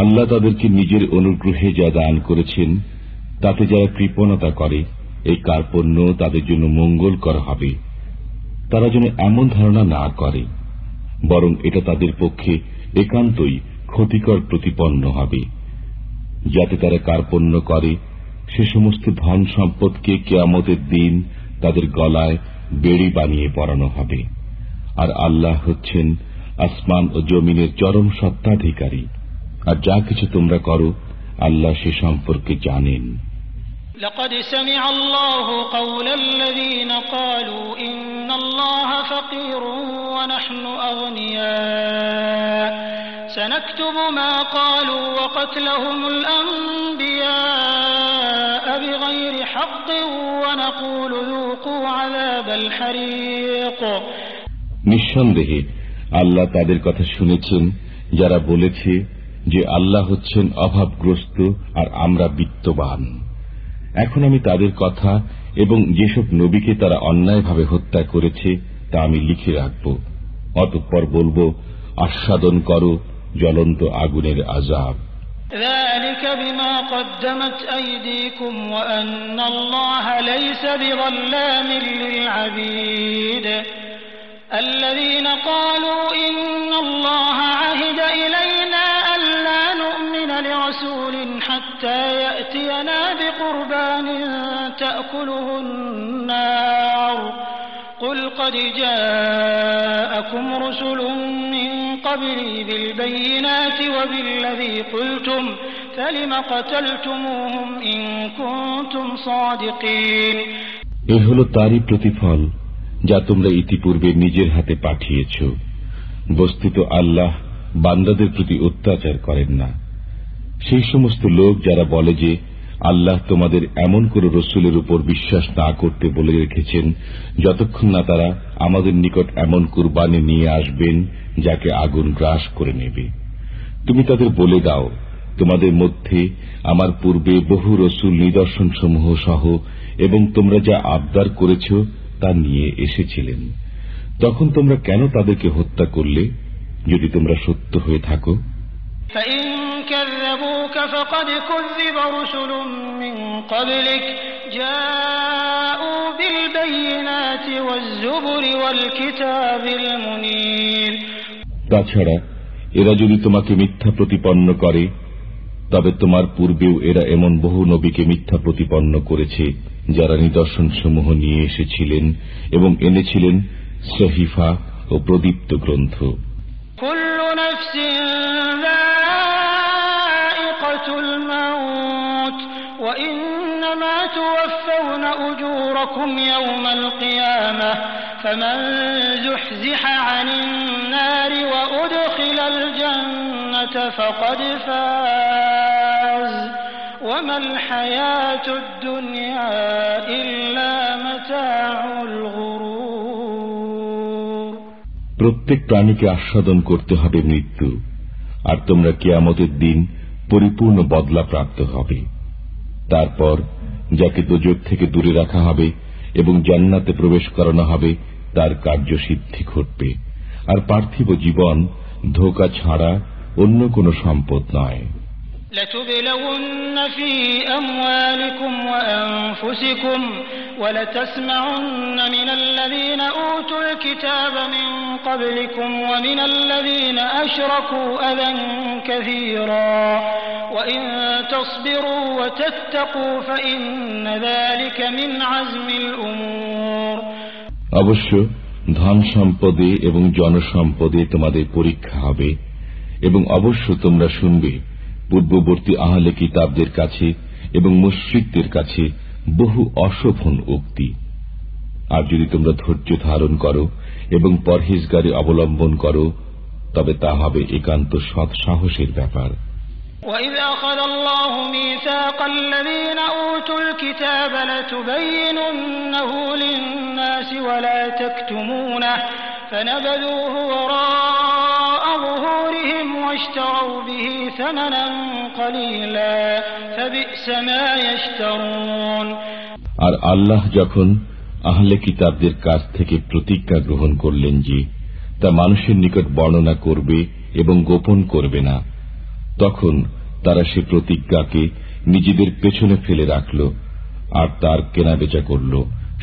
আল্লাহ তাদেরকে নিজের অনুগ্রহে যা দান করেছেন, তাতে যারা কৃপণতা করে, এই কার্পণ্য তাদের জন্য মঙ্গল করা হবে। তারা যেন এমন ধারণা না করে, বরং এটা তাদের পক্ষে একান্তই ক্ষতিকর প্রতিপন্ন হবে। যাতে তারা কার্পণ্য করে, সে সমস্ত ধন সম্পদকে কেয়ামতের দিন তাদের গলায় বেড়ি বানিয়ে পড়ানো হবে। আর আল্লাহ হচ্ছেন আসমান ও জমিনের চরম সত্তাধিকারী। আর যা কিছু তোমরা করো আল্লাহ সে সম্পর্কে জানেন لقد سمع الله قول الذين قالوا إن الله فقير ونحن أغنياء سنكتب ما قالوا وقتلهم الأنبياء بغير حق ونقول ذوقوا عذاب الحريق নিঃসন্দেহে আল্লাহ তাদের কথা শুনেছেন যারা বলেছে যে আল্লাহ হচ্ছেন অভাবগ্রস্ত আর আমরা বিত্তবান এখন আমি তাদের কথা এবং যেসব নবীকে তারা অন্যায়ভাবে হত্যা করেছে তা আমি লিখে রাখব অতঃপর বলবো আস্বাদন করো জ্বলন্ত আগুনের আজাব ذلك بما قدمت أيديكم وأن الله ليس بظلام للعبيد الذين قالوا إن الله عهد إلينا ألا نؤمن لرسول حتى يأتينا بقربان تأكله النار قل قد جاءكم رسل من قبلي بالبينات وبالذي قلتم فلم قتلتموهم إن كنتم صادقين এ হল তারই প্রতিফল যা তোমরা ইতিপূর্বে নিজের হাতে পাঠিয়েছ বস্তুত আল্লাহ বান্দাদের প্রতি অত্যাচার করেন না সেই সমস্ত লোক যারা বলে যে আল্লাহ তোমাদের এমন কোন রসুলের উপর বিশ্বাস না করতে বলে রেখেছেন, যতক্ষণ না তারা আমাদের নিকট এমন কুরবানি নিয়ে আসবেন যাকে আগুন গ্রাস করে নেবে। তুমি তাদের বলে দাও, তোমাদের মধ্যে আমার পূর্বে বহু রসুল নিদর্শন সমূহ সহ এবং তোমরা যা আবদার করেছ তা নিয়ে এসেছিলেন। তখন তোমরা কেন তাদেরকে হত্যা করলে? যদি তোমরা সত্য হয়ে থাকো فإن كذبوك فقد كذب رسل من قبلك جاءوا بالبينات والزبر والكتاب المنير তাছাড়া এরা যদি তোমাকে মিথ্যা প্রতিপন্ন করে তবে তোমার পূর্বেও এরা এমন বহু নবীকে মিথ্যা প্রতিপন্ন করেছে যারা নিদর্শনসমূহ নিয়ে এসেছিলেন এবং এনেছিলেন সহিফা ও প্রদীপ্ত গ্রন্থ كل نفس ذائقة الموت وإنما توفون أجوركم يوم القيامة فمن زحزح عن النار وأدخل الجنة فقد فاز وما الحياة الدنيا إلا متاع الغرور প্রত্যেক প্রাণীকে আস্বাদন করতে হবে মৃত্যু আর তোমরা কেয়ামতের দিন পরিপূর্ণ বদলা প্রাপ্ত হবে। তারপর যাকে দুজক থেকে দূরে রাখা হবে এবং জান্নাতে প্রবেশ করানো হবে, তার কার্য সিদ্ধি ঘটবে। আর পার্থিব জীবন ধোকা ছাড়া অন্য কোনো সম্পদ নয়। لتبلون في أموالكم وأنفسكم ولتسمعن من الذين أوتوا الكتاب من قبلكم ومن الذين أشركوا أذى كثيرا وإن تصبروا وتتقوا فإن ذلك من عزم الأمور অবশ্য ধন সম্পদে এবং জনসম্পদে তোমাদের পরীক্ষা হবে এবং অবশ্য তোমরা শুনবে পূর্ববর্তী আহলে কিতাবদের কাছে এবং মুশ্রিকদের কাছে বহু অশোভন উক্তি আর যদি তোমরা ধৈর্য ধারণ করো এবং পরহেজগারে অবলম্বন করো তবে তা হবে একান্ত সৎ সাহসের ব্যাপার وإذ أخذ الله ميثاق الذين أوتوا الكتاب لتبيننه للناس ولا تكتمونه فنبذوه وراء ظهورهم واشتروا به ثمنا قليلا فبئس ما يشترون আর আল্লাহ যখন আহলে কিতাবদের কাছ থেকে প্রতিজ্ঞা গ্রহণ করলেন যে তা মানুষের নিকট বর্ণনা করবে এবং গোপন করবে না তখন তারা সে প্রতিজ্ঞাকে নিজেদের পেছনে ফেলে রাখল আর তার কেনাবেচা করল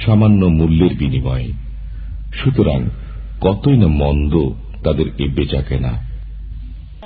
সামান্য মূল্যের বিনিময়ে সুতরাং কতই না মন্দ তাদের এ বেচা কেনা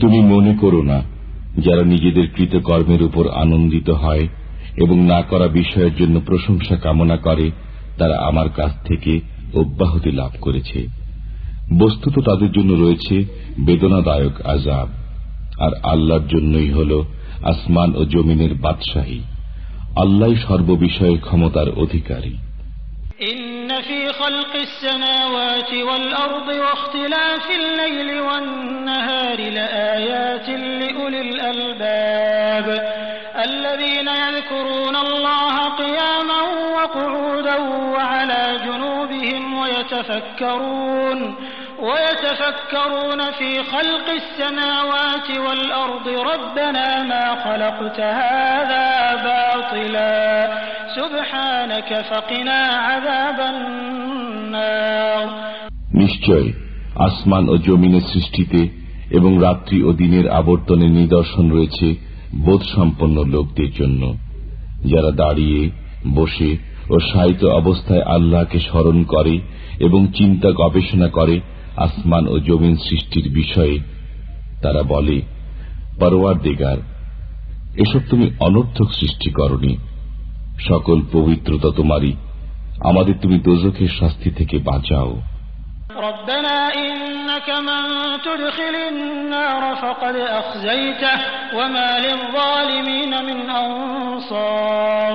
তুমি মনে করো না, যারা নিজেদের কৃতকর্মের উপর আনন্দিত হয় এবং না করা বিষয়ের জন্য প্রশংসা কামনা করে, তারা আমার কাছ থেকে অব্যাহতি লাভ করেছে। বস্তুত তাদের জন্য রয়েছে বেদনাদায়ক আজাব আর আল্লাহর জন্যই হল আসমান ও জমিনের বাদশাহী। আল্লাহ সর্ববিষয়ে ক্ষমতার অধিকারী। إن في خلق السماوات والأرض واختلاف الليل والنهار لآيات لأولي الألباب الذين يذكرون الله قياما وقعودا وعلى جنوبهم ويتفكرون ويتفكرون في خلق السماوات والأرض ربنا ما خلقت هذا باطلا নিশ্চয়, আসমান ও জমিনের সৃষ্টিতে এবং রাত্রি ও দিনের আবর্তনে নিদর্শন রয়েছে বোধ সম্পন্ন লোকদের জন্য। যারা দাঁড়িয়ে, বসে ও সাহিত্য অবস্থায় আল্লাহকে স্মরণ করে এবং চিন্তা গবেষণা করে আসমান ও জমিন সৃষ্টির বিষয়ে, তারা বলে পরোয়ার দিগার এসব তুমি অনর্থক সৃষ্টি করনি। সকল পবিত্রতা তোমারই আমাদের তুমি দোজখের শাস্তি থেকে বাঁচাও ربنا إنك من تدخل النار فقد أخزيته وما للظالمين من أنصار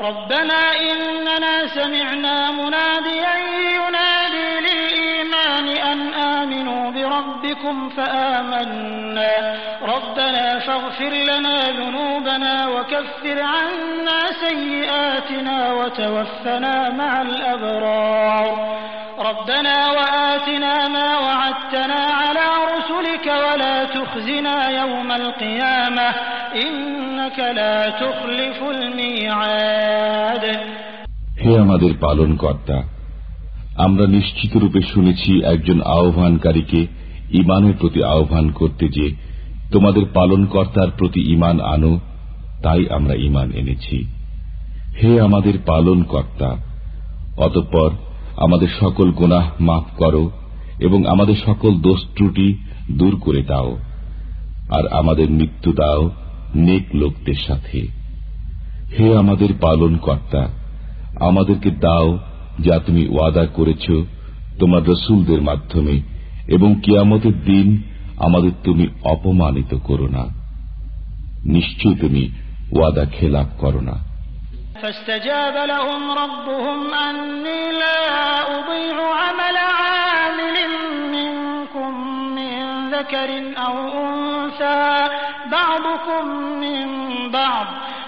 ربنا إننا سمعنا مناديا ينادي بربكم فآمنا ربنا فاغفر لنا ذنوبنا وكفر عنا سيئاتنا وتوفنا مع الأبرار ربنا وآتنا ما وعدتنا على رسلك ولا تخزنا يوم القيامة إنك لا تخلف الميعاد হে আমাদের পালন কর্তা আমরা নিশ্চিত রূপে শুনেছি একজন আহ্বানকারীকে ইমানের প্রতি আহ্বান করতে যে তোমাদের পালন কর্তার প্রতি ইমান আনো, তাই আমরা ইমান এনেছি। হে আমাদের পালন কর্তা অতঃপর আমাদের সকল গুনাহ মাফ করো এবং আমাদের সকল দোষ ত্রুটি দূর করে দাও, আর আমাদের মৃত্যু দাও নেক লোকদের সাথে। হে আমাদের পালন কর্তা আমাদেরকে দাও যা তুমি ওয়াদা করেছ তোমার রসুলদের মাধ্যমে এবং কিয়ামতের দিন আমাদের তুমি অপমানিত করো না নিশ্চয় তুমি ওয়াদা খেলাপ করো না فاستجاب لهم ربهم أني لا أضيع عمل عامل منكم من ذكر أو أنثى بعضكم من بعض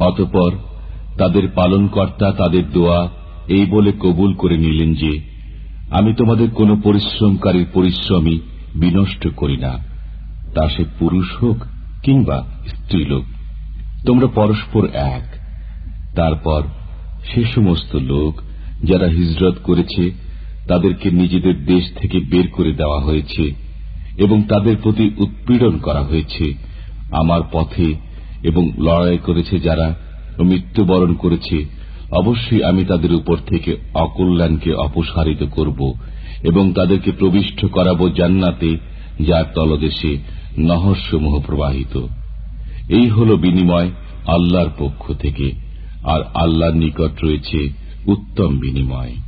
অতপর তাদের পালনকর্তা তাদের দোয়া এই বলে কবুল করে নিলেন যে, আমি তোমাদের কোনো পরিশ্রমকারীর পরিশ্রমই বিনষ্ট করি না। তা সে পুরুষ হোক কিংবা স্ত্রীলোক তোমরা পরস্পর এক। তারপর সে সমস্ত লোক যারা হিজরত করেছে, তাদেরকে নিজেদের দেশ থেকে বের করে দেওয়া হয়েছে এবং তাদের প্রতি উৎপীড়ন করা হয়েছে। আমার পথে এবং লড়াই করেছে যারা মৃত্যুবরণ করেছে, অবশ্যই আমি তাদের উপর থেকে অকল্যাণকে অপসারিত করব এবং তাদেরকে প্রবিষ্ট করাব জান্নাতে, যার তলদেশে নহরসমূহ প্রবাহিত। এই হল বিনিময় আল্লাহর পক্ষ থেকে, আর আল্লাহর নিকট রয়েছে উত্তম বিনিময়।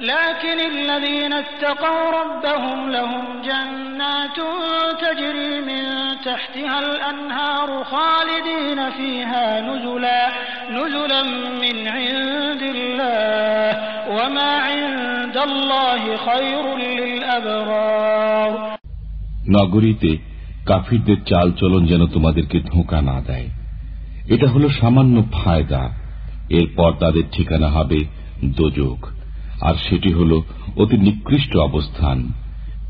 لكن الذين اتقوا ربهم لهم جنات تجري من تحتها الأنهار خالدين فيها نزلا نزلا من عند الله وما عند الله خير للأبرار নগরীতে কাফিরদের চাল চলন যেন তোমাদেরকে ধোঁকা না দেয় এটা হলো সামান্য ফায়দা এরপর তাদের ঠিকানা হবে দোজক আর সেটি হল অতি নিকৃষ্ট অবস্থান।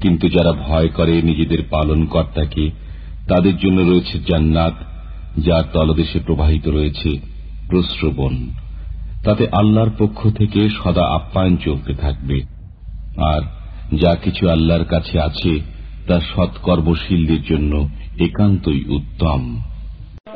কিন্তু যারা ভয় করে নিজেদের পালন কর্তাকে তাদের জন্য রয়েছে জান্নাত, যার তলদেশে প্রবাহিত রয়েছে প্রশ্রবণ তাতে আল্লাহর পক্ষ থেকে সদা আপ্যায়ন চলতে থাকবে। আর যা কিছু আল্লাহর কাছে আছে, তা সৎকর্মশীলদের জন্য একান্তই উত্তম।